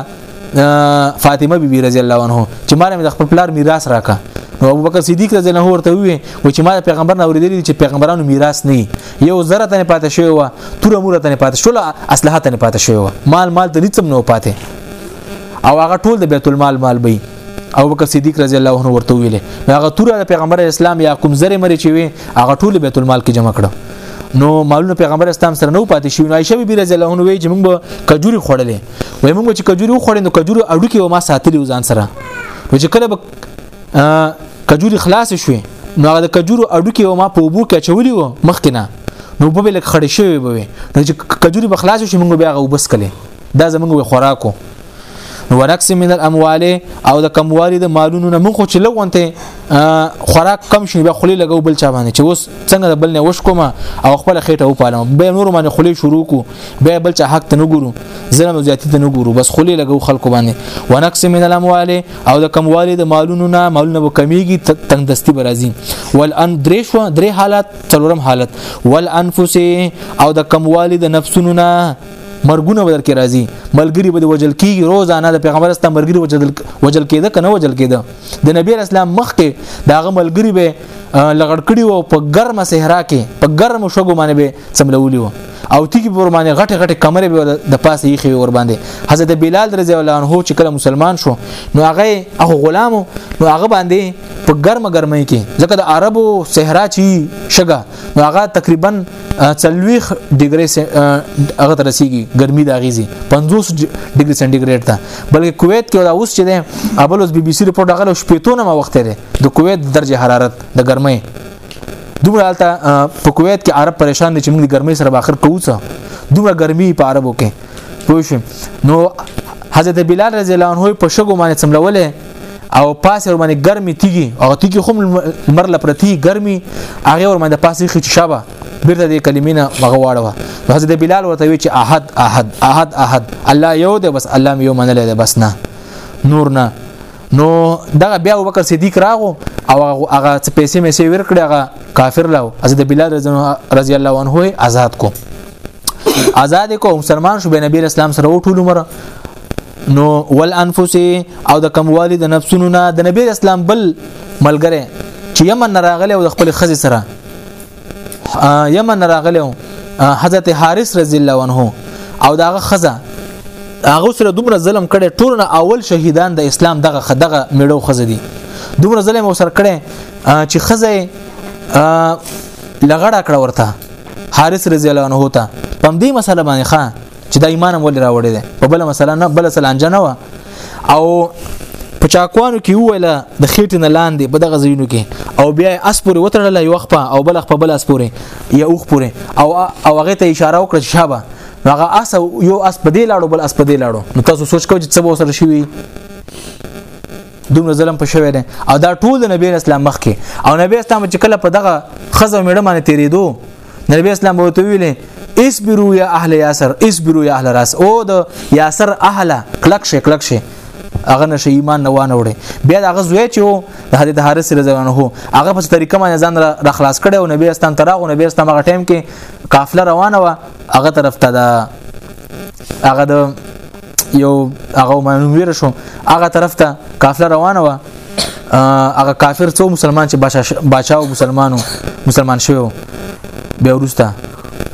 فاطمه بی بی رضی الله عنها چې مال مې د خپل پلار میراث راکا نو ابو بکر صدیق رضی الله عنه ورته وی و چې ما پیغمبر نه اوریدلی چې پیغمبرانو میراث نه یو زره تنه پاتې شوی و تور مور تنه پاتې شول اصله تنه پاتې شوی و مال مال ته هیڅ نه پاتې او هغه ټول د بیت المال مال به او بکر صدیق رضی الله عنه ورته ویل هغه تور د پیغمبر اسلام یا کوم زره مری چې وی هغه ټول بیت المال کې جمع کړو نو مالونه پیغمبر اسلام سره نو پاتې شوی نو عائشه بی رضی الله عنها وی چې موږ کجوري خوړلې وای موږ چې کجوري وخوړې نو کجوري اډو کې ما ساتلې ځان سره نو چې کله کجوري خلاص شوې نو هغه د کجورو اډو کې ما په وبو کې چولې و مخکنه نو په بل خړې شوې به نو چې کجوري به خلاص شي موږ بیا غوبس کله دا زمونږ خوراکو نو ورکس من الاموال او د کموالي د مالونو نه مونږ چې لغونته خوراک کم شي بیا خلی لګو بل چا باندې چې اوس څنګه د بل نه وش کوم او خپل خېټه و پالم به نور باندې خلی شروع کو بیا بل چا حق ته نه ګورو ظلم او زیاتی ته نه ګورو بس خلی لګو خلکو باندې ونقص من الاموال او د کموالي د مالونو نه مالونه به کمیږي تندستی برازي والان درې شو درې حالت څلورم حالت والانفس او د کموالي د نفسونو نه مرګونه بدل کې راځي ملګری به وجل کیږي روزانه د پیغمبر اسلام مرګری وجل وجل کېده کنه وجل کېده د نبی اسلام مخ کې داغه ملګری به لغړ کړي وو په ګرمه صحرا کې په ګرمو شګو باندې به سملولي وو او تیګ پر باندې غټه غټه کمرې به د پاسه یې خو ور باندې حضرت بلال رضی الله عنه چې کله مسلمان شو نو هغه هغه غلام نو هغه باندې په ګرمه ګرمه کې ځکه د عربو صحرا چی شګه نو هغه تقریبا چلويخ ډیګري هغه تر رسیدي ګرمي د غیزي 50 ډیګري سنټیګریډ ته بلکې کویت کې دا اوس چې ده ابل اوس بي بي سي رپورټ غلو شپېتونه ما وخت لري د کویت درجه حرارت د ګرمۍ دومره حالت په کویت کې عرب پریشان دي چې موږ د ګرمۍ سره باخر کوڅه دومره ګرمي په عربو کې پوه شو نو حضرت بلال رضی الله عنه په شګو باندې څملولې او پاسې ور باندې ګرمي تیږي او تیږي خو لمر لپرتی ګرمي هغه ور باندې پاسې خچ شابه بیرته دې کلمې نه مغه واړوه حضرت بلال ورته وی چې احد احد احد احد الله یو دی بس الله یو منل دی بس نه نور نه نو دغه بیا ابوبکر صدیق راغو او هغه پیسې مې سي ورکړي هغه کافر لاو از د بلال رضی الله عنه آزاد کو آزاد کو مسلمان شو به نبی اسلام سره ټول عمر نو ول انفس او د کموالی د نفسونو نه د نبی اسلام بل ملګری چې یمن راغلی او د خپل خزي سره یمن راغلی و حضرت حارث رضی الله عنه او داغه خزه هغه سره دومره ظلم کړي ټول نه اول شهیدان د اسلام دغه خدغه میړو خزه دي دومره ظلم وسر کړي چې خزه لغړه کړه ورته حارث رضی الله عنه ته پم دې مسله باندې خان چې دا ایمان هم ولې راوړی دی په بل مسله نه بل سلانجه نه و او په چاکوانو کې وویل د خېټې نه لاندې په دغه ځایونو کې او بیا اس پورې وتړل یو خپه او بل خپه بل اس پورې یا اوخ پورې او او هغه ته اشاره وکړه چې شابه هغه اس یو اس په دې لاړو بل اس په دې لاړو نو تاسو سوچ کوئ چې څه به سره شي دومره ظلم په شوی دی او دا ټول د نبی اسلام مخ کې او نبی اسلام چې کله په دغه خزه میړه باندې تیریدو نبی اسلام بوته ویلې اسبرو یا اهل یاسر اسبرو یا اهل راس او د یاسر اهل کلک شي کلک شي هغه نشه ایمان نه وانه وړي بیا دغه زوی چې وو د حضرت حارث رضی الله عنه هغه په طریقه باندې ځان را خلاص کړي او نبی استان تراغ او نبی استان هغه ټایم کې قافله روانه و هغه طرف ته دا هغه د یو هغه مانو ویر شو هغه طرف ته قافله روانه و هغه کافر څو مسلمان چې بادشاہ او مسلمانو مسلمان شوی به ورسته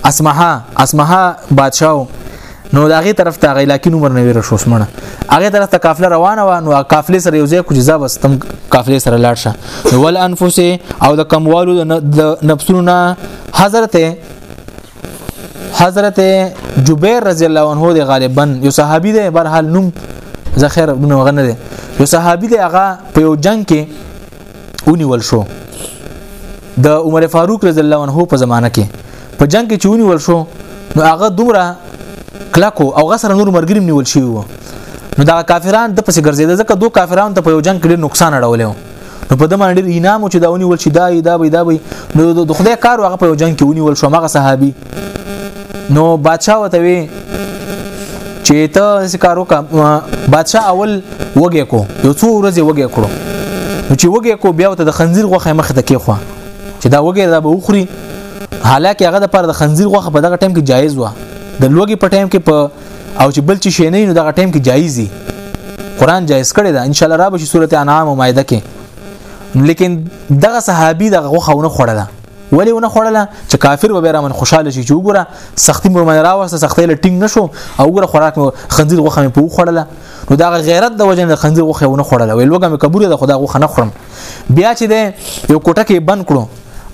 اسمها اسمها بادشاہ نو داغه طرف ته غیلا کې نمبر نه ویره شو سمنه هغه طرف ته قافله روانه و نو قافله سره یو ځای کوجه زبس تم قافله سره لاړ شه ول انفس او د کموالو د نفسونو حضرت حضرت جبیر رضی الله عنه دی غالبا یو صحابي دی بهر حال نوم زخیر ابن وغنه دی یو صحابي دی هغه په یو جنگ کې ونیول شو د عمر فاروق رضی الله عنه په زمانه کې په جنگ کې چونی ول شو نو هغه دومره کلکو او غسر نور مرګري نیول شي وو نو دا کافران د پسې ګرځیدل ځکه دوه کافرانو ته په یو جنگ کې نقصان اړولیو نو په دمن ډیر انعام چې دا ونیول شي دا دا وي دا وي نو د خدای کار هغه په جنگ کې ونیول شو هغه صحابي نو بادشاہ وته وی چې ته څه کار وکم بادشاہ اول وګه کو یو څو ورځې وګه کړو نو چې وګه کو بیا ته د خنزیر غوخه مخ ته کې خو چې دا وګه دا به وخوري حالکه هغه د پر د خنزیر غوخه په دغه ټیم کې جایز و د لوګي په ټایم کې په او چې بل چې شي نه نو دغه ټایم کې جایز دي قران جایز کړی دا ان شاء الله را به شي سورته انعام او مائده کې لیکن دغه صحابي دغه غوخونه خړله ولی ونه خړله چې کافر و بیره من خوشاله شي چې وګوره سختی مې من راوسته سختي لټینګ نشو او وګوره خوراک مې خنزیر غوخه مې په خړله نو دا غیرت د وجه نه خنزیر غوخه ونه خړله ویل وګه مې قبول ده خدا غوخه نه خورم بیا چې ده یو کوټه کې بند کړو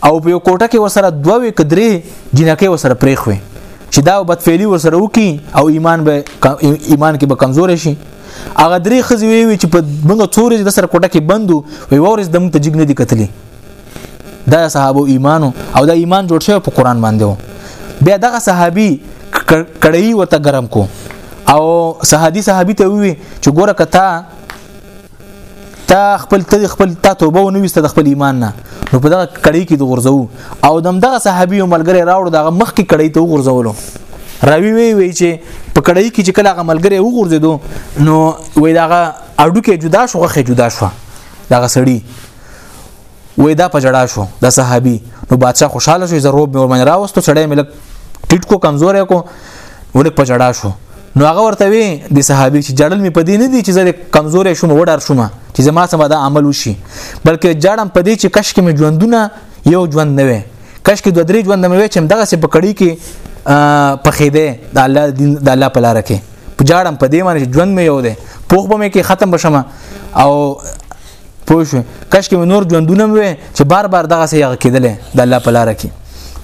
او په یو کوټه کې وسره دوه وې کدرې جنکه وسره پرېخوي چې دا بدفعلی ورسره وکي او ایمان به ایمان کې به کمزور شي هغه درې خزي وی چې په موږ څورې د سره کوټه کې بندو وی ورس د موږ تجګ نه دي کتلې دا صحابه ایمانو او دا ایمان جوړ شوی په قران باندې وو بیا دغه صحابي کړی ورته ګرم کو او صحابي صحابي ته وی چې ګوره کته تا خپل ته خپل تا توبه ونه وسته د خپل ایمان نه نو په دغه کړی کې د غرزو او دم دغه صحابي او ملګری راوړو دغه مخ کې کړی ته غرزولو راوی وی وی چې په کړی کې چې کله غملګری وغورځیدو نو وی دغه اډو کې جدا شو غخه جدا شو دغه سړی وې دا په جړا شو د صحابي نو بادشاہ خوشاله شو زه روب مې ورمن راوستو چړې مې لک ټیټ کو کمزور کو ولک په جړا شو نو هغه ورته وی د صحابي چې جړل می پدې نه دي چې زه کمزورې شوم وډار شوم چې زما سم دا عمل وشي بلکې جړم پدې چې کش کې می ژوندونه یو ژوند نه وي کش کې دوه درې ژوند نه وي چې دغه سه پکړی کې پخېده د الله دین د الله په لار کې جړم پدې باندې ژوند می یو ده پوخ به مې کې ختم بشم او پوه شو کاش کې نور ژوندونه وي چې بار بار دغه سي هغه کېدل د الله په لار کې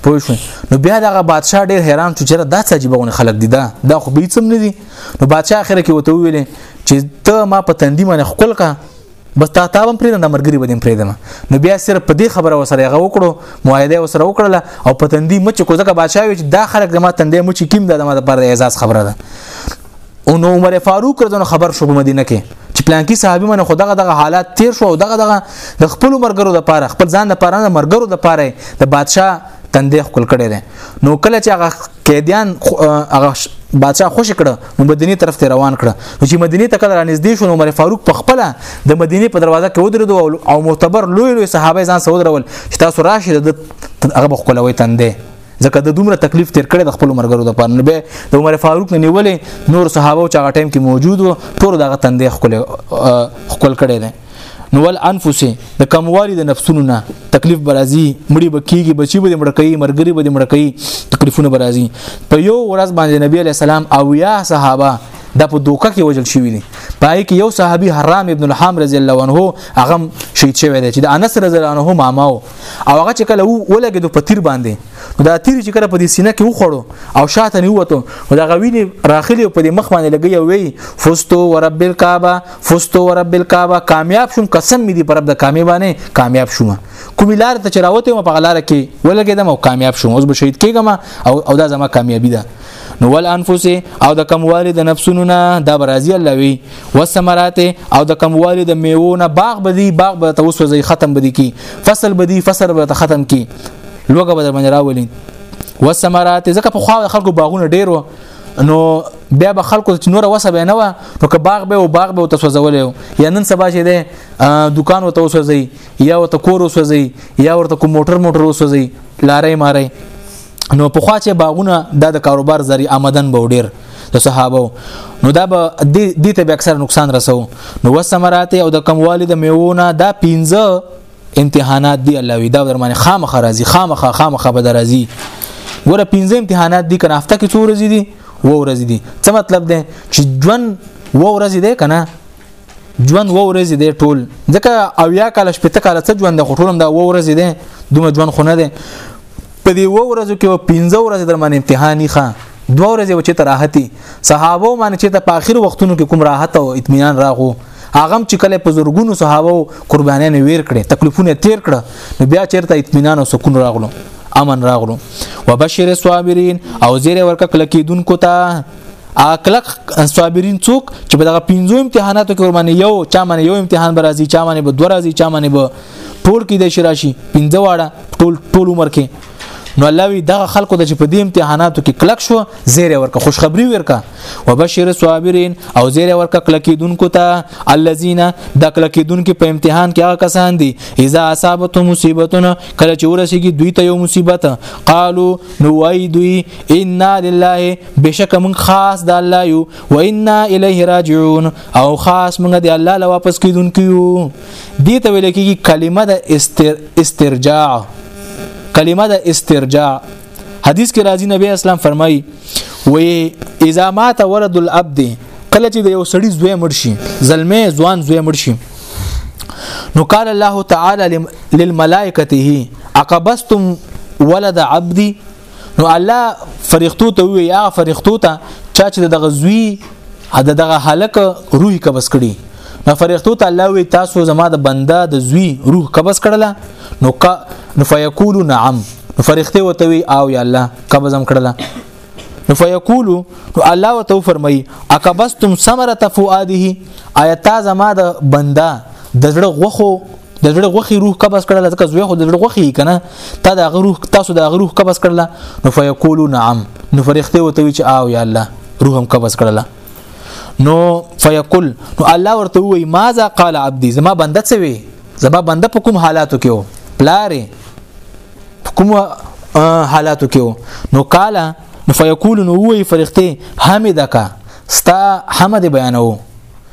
پوه شو نو بیا دغه بادشاه ډیر حیران شو چې دا څه عجیب غون خلک دي دا دا خو به څم نه دي نو بادشاه اخر کې وته ویل چې ته ما په تندې باندې خپل کا بس تا تا هم پریدم د مرګري بدیم پریدم نو بیا صرف په دې خبره وسره هغه وکړو معاهده وسره وکړله او په تندې مچ کو ځکه بادشاه وی چې دا خلک د ما تندې مچ کیم د ما د پر اعزاز خبره ده او نو عمر فاروق رضوان خبر شو په مدینه کې چې پلانکی صحابي منه خدغه دغه حالات تیر شو او دغه دغه د خپل مرګرو د پاره خپل ځان د پاره د مرګرو د پاره د بادشاه تندې خپل کړي دي نو کله چې هغه قیدیان هغه بادشاه خوش کړه نو مدینه طرف ته روان کړه نو چې مدینه ته کله نږدې شو نو عمر فاروق په خپل د مدینه په دروازه کې ودرېدو او معتبر لوی لوی صحابه ځان سره ودرول چې تاسو راشي د هغه بخلوي تندې ځکه د دومره تکلیف تیر کړی د خپل مرګرو د پاره به د عمر فاروق نه نیولې نور صحابه او چاغه ټیم کې موجود وو ټول دغه تندې خپل خپل کړي دي نو ول انفس د کموالي د نفسونو نه تکلیف برازي مړي بکیږي بچي به مړ کوي مرګري به مړ کوي تکلیفونه برازي په یو ورځ باندې نبی عليه السلام او یا صحابه د په دوکه کې وجل شوی دي پای کې یو صحابي حرام ابن الحام رضی الله عنه هغه شهید شوی دی چې د انس رضی الله عنه ماماو او هغه چې کله ولګېدو په تیر باندې دا تیر چې کله په دې سینه کې وخړو او شاته نه وته او دا غوینه راخلی په دې مخ باندې لګي او وی فستو ورب الکعبه فستو ورب الکعبه کامیاب شوم قسم می دې پر رب د کامې باندې کامیاب شوم کوم لار ته چراوته ما په لار کې ولګېدم او کامیاب شوم اوس به شهید کېږم او او دا زما کامیابی ده نو ول انفس او د کموالي د نفسونو نه دا برازي الله وی وسمرات او د کموالي د میوو نه باغ بدی باغ به توسو زی ختم بدی کی فصل بدی فصل به ختم کی لوګه به باندې راولي وسمرات ځکه په خو خلکو باغونه ډیر و نو بیا به خلکو چې نور وسه به نه و نو که باغ به او باغ به تسوځولې یا نن سبا چې ده دکان و توسوځي یا و تکور وسوځي یا ورته کوم موټر موټر وسوځي لارې مارې نو په خوا چې باغونه د کاروبار زری آمدن به ډیر د صحابه نو دا به دې ته به اکثر نقصان رسو نو وسمرات او د کموالي د میوونه دا 15 امتحانات دی الله وی دا درمانه خامخ راځي خامخ خامخ به درځي ګوره 15 امتحانات دي کنه هفته کې څو ورځې دي و ورځې دي څه مطلب ده چې ژوند و ورځې ده کنه ژوند و ورځې دی ټول ځکه او یا کال شپې ته کال څه ژوند خو ټولم دا و ورځې دی دومره ژوند خو نه دی په دې و ورځو کې و پنځه ورځې در باندې امتحاني ښه دوه ورځې و چې ته راحتي صحابه باندې چې ته په آخر وختونو کې کوم راحت او اطمینان راغو هغه چې کله په زورګونو صحابه قربانیان ویر کړي تکلیفونه تیر کړه نو بیا چیرته اطمینان او سکون راغلو امن راغلو وبشر الصابرین او زیر ورکه کلکیدونکو ته اکلک صابرین څوک چې په دغه پنځو امتحاناتو کې ورمنه یو چا باندې یو امتحان برازي چا باندې به دوه راځي چا باندې به ټول کې د شراشي پنځه واړه ټول ټول عمر کې نو الله وی دغه خلکو د چې په دې امتحاناتو کې کلک شو زیره ورکه خوشخبری ورکه وبشر صابرین او زیره ورکه کلکیدونکو ته الذین د کلکیدونکو په امتحان کې هغه کسان دي اذا اصابته مصیبتونه کله چې ورسیږي دوی ته یو مصیبت قالو نو وای دوی انا لله بشک من خاص د الله یو و انا الیه راجعون او خاص موږ د الله له واپس کیدونکو یو دي ته ویل کیږي کلمه د استر استرجاع کلمه د استرجاع حدیث کې راځي نبی اسلام فرمایي و اذا مات ولد العبد کله چې د یو سړي زوی مړ شي زلمه ځوان زوی مړ شي نو قال الله تعالی للملائکته اقبستم ولد عبدي نو الله فرښتو ته وی یا فرښتو ته چا چې دغه زوی دغه هلک روح قبض کړي نو فرښتو ته الله وی تاسو زما د بنده د زوی روح قبض کړله نو ک نو فیقول نعم نو فرښتې وته وی او یا الله قبض هم کړله نو فیقول نو الله وته فرمای اکبستم ثمره فؤاده آیات زما د بنده د زړه غوخو د زړه غوخي روح قبض کړل ځکه زوی خو د زړه غوخي کنه تا د غروح تاسو د غروح قبض کړل نو فیقولو نعم نو فرښتې وته وی چې آو یا الله روح هم قبض کړل نو فیقول نو الله ورته وی ماذا قال عبدي زما بنده څه وی زما بنده په کوم حالاتو کې و پلارې په کوم حالاتو کې و نو قال نو فیقول نو وی فرښتې حمدک ستا حمد بیانو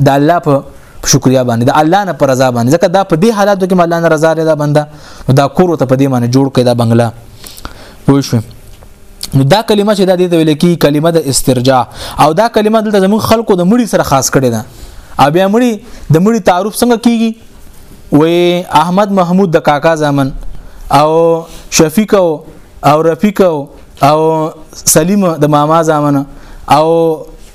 د الله په شکریا باندې د الله نه پر رضا باندې ځکه دا په دې حالاتو کې الله نه رضا لري دا بنده نو دا کور ته په دې باندې جوړ کړي دا بنگلا پوه شو نو دا کلمه چې دا دې ته ویل کی کلمه د استرجاع او دا کلمه دلته زموږ خلکو د مړي سره خاص کړي ده او بیا مړي د مړي تعارف څنګه کیږي وې احمد محمود د کاکا زامن او شفیق او رفیق او سلیم د ماما زامن او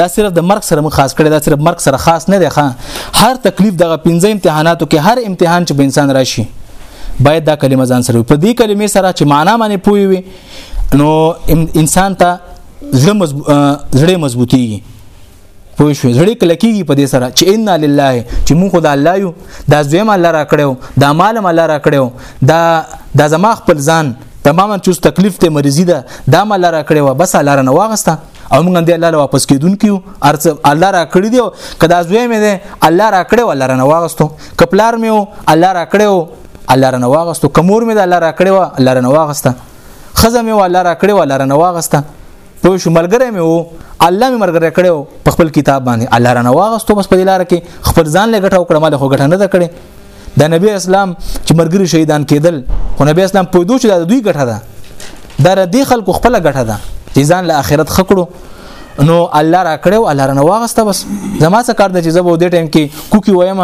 دا صرف د مرګ سره مخ خاص کړي دا صرف مرګ سره خاص نه دی ښه هر تکلیف دغه پنځه امتحاناتو کې هر امتحان چې په انسان راشي باید دا کلمه ځان سره په دې کلمې سره چې معنا باندې پوي وي نو انسان ته زړه مزب... زړه مضبوطيږي پوه شو زړه کلکیږي په دې سره چې ان لله چې مونږ خدای الله یو دا زویم الله را کړو دا مال الله را کړو دا دا زما خپل ځان تماما چوس تکلیف ته مریضی ده دا مال را کړو بس الله را نه واغسته او موږ هم دی الله له واپس کېدونکو یو ارڅ الله را کړی دی کدا زوی مې دی الله را کړی ولا رنه واغستو کپلار مې الله را کړی الله رنه واغستو کمور مې الله را کړی و الله رنه واغسته خزه مې الله را کړی و الله رنه واغسته په شو ملګری مې وو الله مې مرګره کړو په خپل کتاب باندې الله رانه واغستو بس په لار کې خپل ځان له غټه وکړم له خو غټه نه ده کړې د نبی اسلام چې مرګري شهیدان کېدل خو نبی اسلام په دوی چې د دوی ګټه ده دا د دې خلکو خپل ګټه ده چې ځان له آخرت خکړو نو الله را کړو الله را نواغسته بس زما څه کار د چې زبو دې ټیم کې کوکی وایم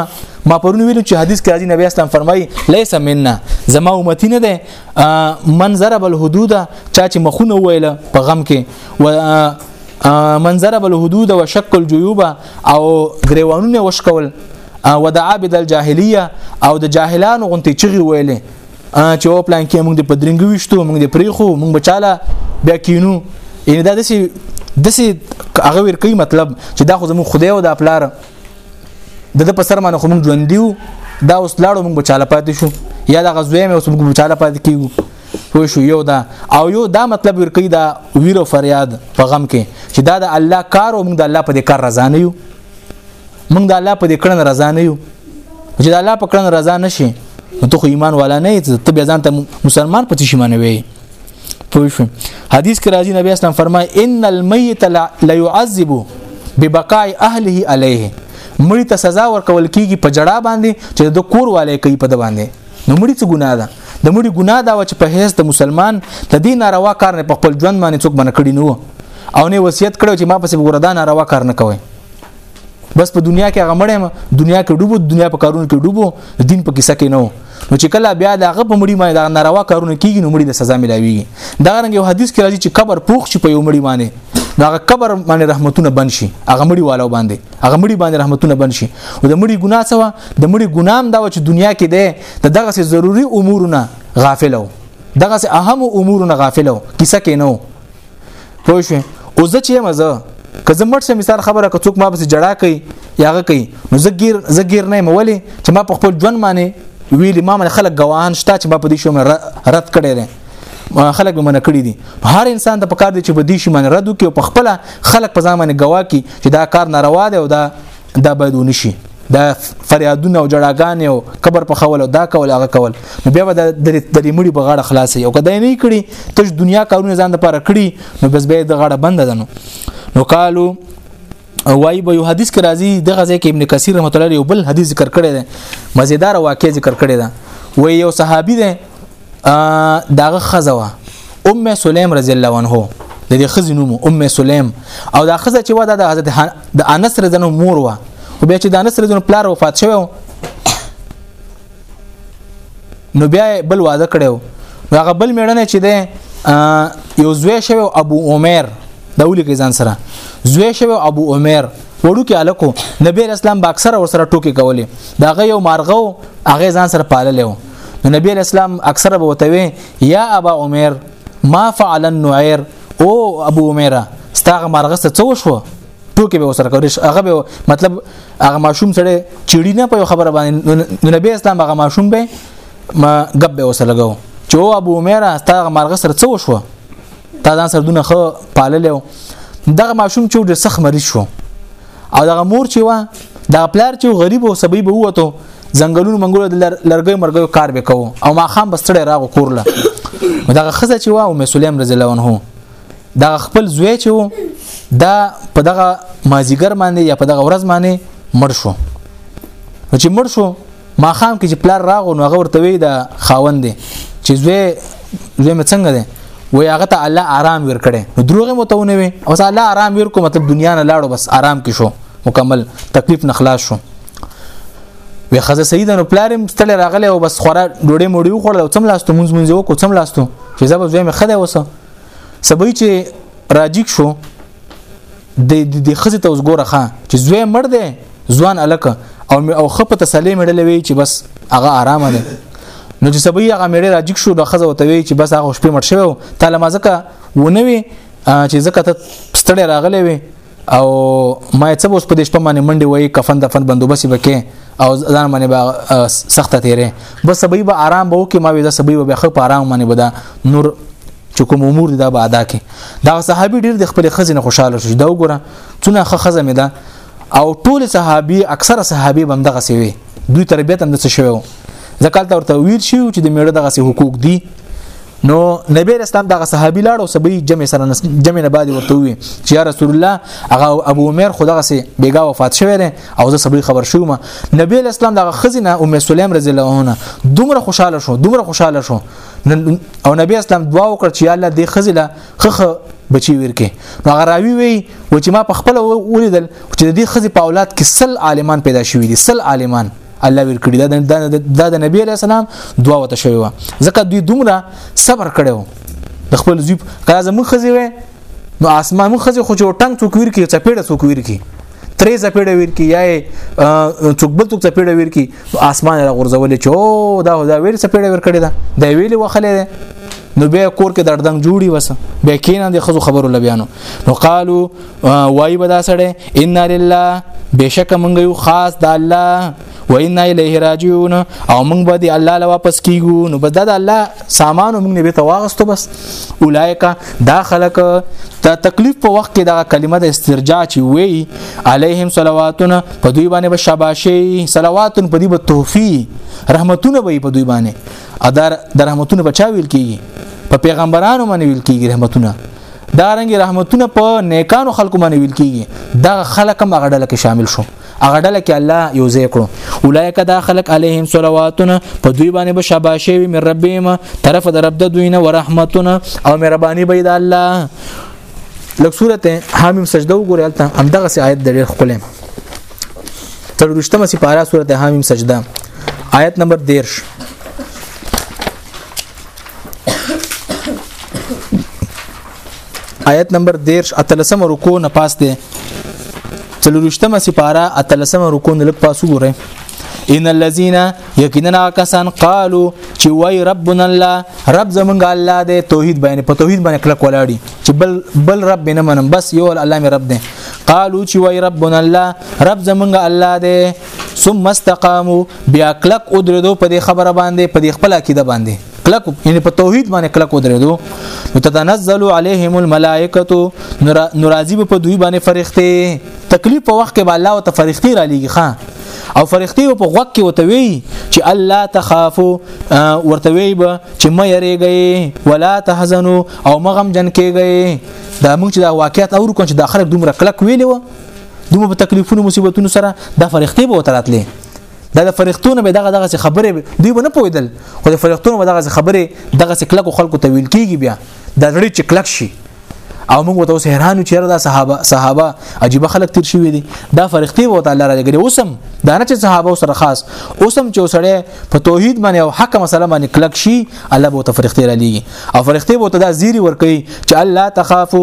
ما پرون ویلو چې حدیث کې راځي نبی اسلام فرمایي ليس منا زما امتی نه ده من ضرب الحدود چا چې مخونه ویله په غم کې و من ضرب الحدود وشق الجيوب او غریوانونه وشکول ودعا بد الجاهلیه او د جاهلانو غونتی چغي ویلې چې او پلان کې موږ د پدرنګو وشتو موږ د پریخو موږ بچاله بیا کینو ان دا دسی دسی هغه ور کوي مطلب چې دا خو زمو خدای او د خپلار د د پسر باندې خو موږ ژوند دیو دا اوس لاړو موږ بچاله پاتې شو یا دا غزوې مې اوس موږ بچاله پاتې کیږو پوه شو یو دا او یو دا مطلب ورکی دا ویرو فریاد په غم کې چې دا د الله کار او موږ د الله په دې کار رضا نه یو موږ د الله په دې کړن رضا نه یو چې د الله په کړن رضا نشي نو ته خو ایمان والا نه یې ته بیا ځان ته مسلمان پتی شي مانوي پوه شو حدیث کې راځي نبی اسلام فرمای ان المیت لا يعذب ببقاء اهله عليه مړی ته سزا ورکول کیږي په جړه باندې چې د کور والے کوي په د باندې نو مړی څه ګناه ده د مړی ګناه دا و چې په هیڅ د مسلمان د دې ناروا کار نه په خپل ژوند باندې څوک باندې کړی نو او نه وصیت کړو چې ما پسې ګوره دا ناروا کار نه کوي بس په دنیا کې غمړې ما دنیا کې ډوبو دنیا په کارونو کې ډوبو دین په کیسه کې نو نو چې کله بیا دا غ په مړی باندې دا ناروا کارونه کیږي نو مړی د سزا ملاويږي دا رنګ یو حدیث کې راځي چې قبر پوښ شي په یو مړی باندې دا قبر باندې رحمتونه بن شي هغه مړی والو باندې هغه مړی باندې رحمتونه بن شي او د مړی ګناه سوا د مړي ګنام دا چې دنیا کې دی د دغه سي ضروری امورونه غافل وو دغه سي اهم امورونه غافل وو کیسه کې نو پوه شو او زه چې مزه که زه مټ سم مثال خبره که څوک ما بس جړه کوي یاغه کوي نو زه غیر زه غیر نه مولي چې ما په خپل ژوند باندې ویل ما من خلک غواهان شته چې ما په دې شوم رد کړي دي خلک به من کړی دي هر انسان ته پکار دي چې په دې شي من رد وکي او په خپل خلک په ځامن غوا کی چې دا کار ناروا دی او دا دا باید ونشي دا فریادونه او جړاګانې او قبر په خول او دا کول هغه کول نو بیا به د درې مړي په غاړه خلاصې او کدی نه کړي ته دنیا کارونه ځان د پاره کړي نو بس به د غاړه بند ده نو نو قالو وای به یو حدیث کې راځي د غزه کې ابن کثیر رحمت الله یو بل حدیث ذکر کړی دی مزیدار واقع ذکر کړی دی وای یو صحابي دی داغه خزوا ام سلیم رضی الله عنها د دې خزې نوم ام سلیم او دا خزه چې ودا د حضرت د انس رضی الله مور و او بیا چې د انس رضی الله پلار وفات شوی نو بیا بل واده کړو هغه بل میړنه چې ده یو زوی شوی ابو عمر د اولی کې ځان سره زوی شوی ابو عمر وړو کې الکو نبی اسلام با اکثر ور سره ټوکی کولې دا غي یو مارغو هغه ځان سره پاللې نو نبی علیہ السلام اکثره به وتوي یا ابا عمر ما فعل النعير او ابو عمره ستاغه مرغسته څه وشو ټوکی به وسره کوي هغه به مطلب هغه ماشوم سره چړی نه په خبره باندې نبی اسلام هغه ماشوم به ما غب به وسره لګاو چې او ابو عمره ستاغه مرغ سره څه وشو تا ځان سره دونه خو پاللو دغه ماشوم چې ډېر سخت مریض شو او دغه مور چې وا دا پلار چې غریب او سبي به وته ځنګلونو منګولو د لرګي مرګي کار به کوو او ما خام بستړی راغو کورله دغه خزه چې وا او مسولیم رضی الله عنه دا خپل زوی چې وو دا په دغه مازیګر باندې یا په دغه ورځ باندې مړ شو چې مړ شو ماخام کې چې پلار راغو نو هغه ورته وی دا خاوند دی چې زوی زوی مې څنګه دی وای هغه ته الله آرام ورکړي نو دروغ مو ته ونه وي او الله آرام ورکو مطلب دنیا نه لاړو بس آرام کې شو مکمل تکلیف نه خلاص شو وی خزه سیدن او پلارم ستل راغله او بس خورا ډوډۍ موډي وخوړل او څم لاستو مونږ مونږ وکړو څم لاستو چې زب زوی مې خده وسه سبې چې راجیک شو د د خزه ته اوس ګوره ښا چې زوی مړ دی ځوان الک او او خپ ته سلې مړلې وی چې بس هغه آرام دی نو چې سبي هغه مړې راجک شو د خزه وته وی چې بس هغه شپې مړ شوی تعالی ما زکه ونوي چې زکه ته ستړی راغلی وي او ما څه اوس په دې شپه باندې منډي وای کفن دفن بندوبسي وکې او ځان باندې با سخته تیرې بس سبي به آرام به وکي ما وې دا سبي به خپ آرام باندې بدا نور چې کوم امور دي دا به ادا کړي دا صحابي ډیر د خپل خزینه خوشاله شو دا وګوره څونه ښه خزه مې ده او ټول صحابي اکثره صحابي بم دغه سی وي دوی تربیت هم د څه شوی ځکه ته ورته ویل شي چې د میړه دغه سی حقوق دي نو نبی اسلام دغه صحابي لاړ او سبي جمع سره جمع نه باندې ورته وي چې یا رسول الله هغه ابو عمر خو دغه سي بیګا وفات شوی دی او زه سبي خبر شوم نبی اسلام دغه خزینه ام سلیم رضی الله عنها دومره خوشاله شو دومره خوشاله شو او نبی اسلام دعا وکړه چې الله دې خزله خخ بچي ورکه نو غراوی وی و چې ما په خپل ولیدل چې د دې خزې په اولاد کې سل عالمان پیدا شوي دي سل عالمان الله ورکړي دا د نبی علی السلام دعا وته شوی و ځکه دوی دومره صبر کړو د خپل زیب کله زموږ خزې وې نو اسمان مخ خزه خو چې ټنګ څوک ویر کی چپېړه څوک ویر کی ترې زپېړه ویر کی یا څوک بل څوک زپېړه ویر کی اسمان را غورځولې چې او دا دا ویر زپېړه ور کړی دا دا ویلې وخلې ده نو بیا کور کې دردنګ جوړي وسه بیا کینه د خزو خبرو لبیانو نو قالو وای بدا سړې ان لله بشک مونږ یو خاص د الله و انا الیه راجعون او موږ به دی الله له واپس کیږو نو بس دا د الله سامان موږ نه به تواغستو بس اولایکا دا خلق ته تکلیف په وخت کې دا کلمه د استرجاع چی وی علیهم صلواتنا په دوی باندې به شاباشی صلوات په دوی به توفی رحمتونه به په دوی باندې ادار د رحمتونه بچا ویل کیږي په پیغمبرانو باندې ویل کیږي رحمتونه دا رنګ رحمتونه په نیکانو خلکو باندې ویل کیږي دا خلک هم غړل کې شامل شو هغه ډله کې الله یو ځای کړو اولایک دا خلق علیهم صلواتنا په دوی باندې به شاباشي وي من ربهم طرف د رب د دوی نه ورحمتنا او مهرباني به د الله لکه سورته حامیم سجده وګورئ البته همدغه سي آیت ډېر خپلم تر رښتمه سي پارا سورته حامیم سجده آیت نمبر 13 آیت نمبر 13 اتلسم رکو نه پاس دی تلورشتمه سپاره اتلسم رکو نه لپ پاسو ګره ان الذين يقيننا کسان قالوا چې وای ربنا الله رب زمونږ الله دی توحید باندې په توحید باندې کلک ولاړی چې بل بل رب نه منم بس یو الله می رب دی قالوا چې وای ربنا الله رب زمونږ الله دی ثم استقاموا بیا کلک او درېدو په دې خبره باندې په دې خپل عقیده باندې کلک یعنی په توحید باندې کلک او درېدو متتنزل عليهم الملائکه ناراضي په دوی باندې فرښتې تکلیف په وخت کې به الله او ته فرښتې را لېږي ښا او فرښتې په غوږ کې وته وی چې الله تخافو ورته وی به چې مې یریږي ولا تحزنوا او مغم جن کېږي دا موږ چې دا واقعیت اورو کوم چې د اخر دومره کلک ویلو دومره په تکلیفونو مصیبتونو سره د فرښتې به وتراتلې دا د فرښتونو به دغه دغه خبره دوی به نه پویدل خو د فرښتونو به دغه خبره دغه کلکو خلکو ته ویل کیږي بیا د زړه چې کلک شي او موږ ته اوس حیرانو چې دا صحابه صحابه عجیب خلک تیر شوی دي دا فرښتې وو تعالی را لګري اوسم دا نه چې صحابه سره خاص اوسم چې وسړی په توحید باندې او حق مسله باندې کلک شي الله به ته فرښتې را لېږي او فرښتې به ته دا زیری ورکړي چې الله تخافو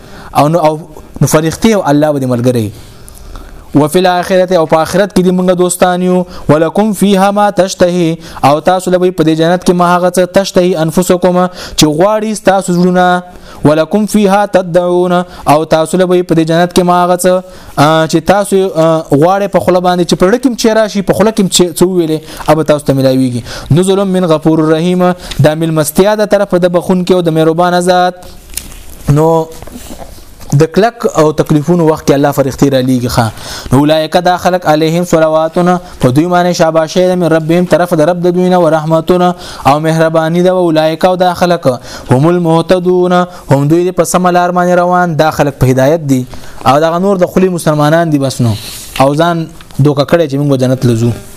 او نو او نو فرښتې او الله به ملګری وفي الاخره او په اخرت کې دې موږ دوستان یو ولکم فیها ما تشتهي او تاسو لوي په دې جنت کې ما هغه څه تشتهي انفسکم چې غواړي تاسو زړونه ولکم فیها تدعون او تاسو لوي په دې جنت کې ما هغه څه چې تاسو غواړي په خله باندې چې پرړه کې چې راشي په خله کې چې څو ویلې اب تاسو ته ملاويږي نزل من غفور الرحیم دا مل مستیا ده طرف د بخون کې او د مهربان ذات نو د کلک او تکلیفونو وخت کې الله فرښتې را لیږي ښا نو اولایک دا خلق علیهم صلواتنا په دوی باندې شاباشه د من ربهم طرف د رب د دوی نه ورحمتنا او مهرباني دا اولایک او دا خلق هم المهتدون هم دوی په سم لار باندې روان دا خلق په هدایت دي او دا نور د خلی مسلمانان دي بس نو او ځان دوکه کړی چې موږ جنت لزو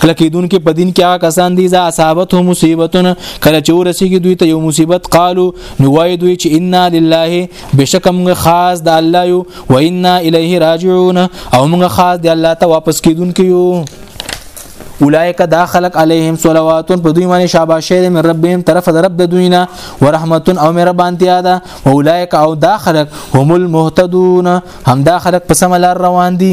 کلکیدون کې په دین کې هغه کسان دي چې اصابت هم مصیبتونه کله چې ورسیږي دوی ته یو مصیبت قالو نو وای دوی چې انا لله بشکم خاص د الله یو و انا الیه راجعون او موږ خاص د الله ته واپس کیدون کې یو اولائک دا خلق علیهم صلوات په دوی باندې شاباشه دې من ربهم طرف د رب د دوینا ورحمت او مهربانتیا ده اولائک او دا خلق هم المهتدون هم دا خلق په سم لار روان دي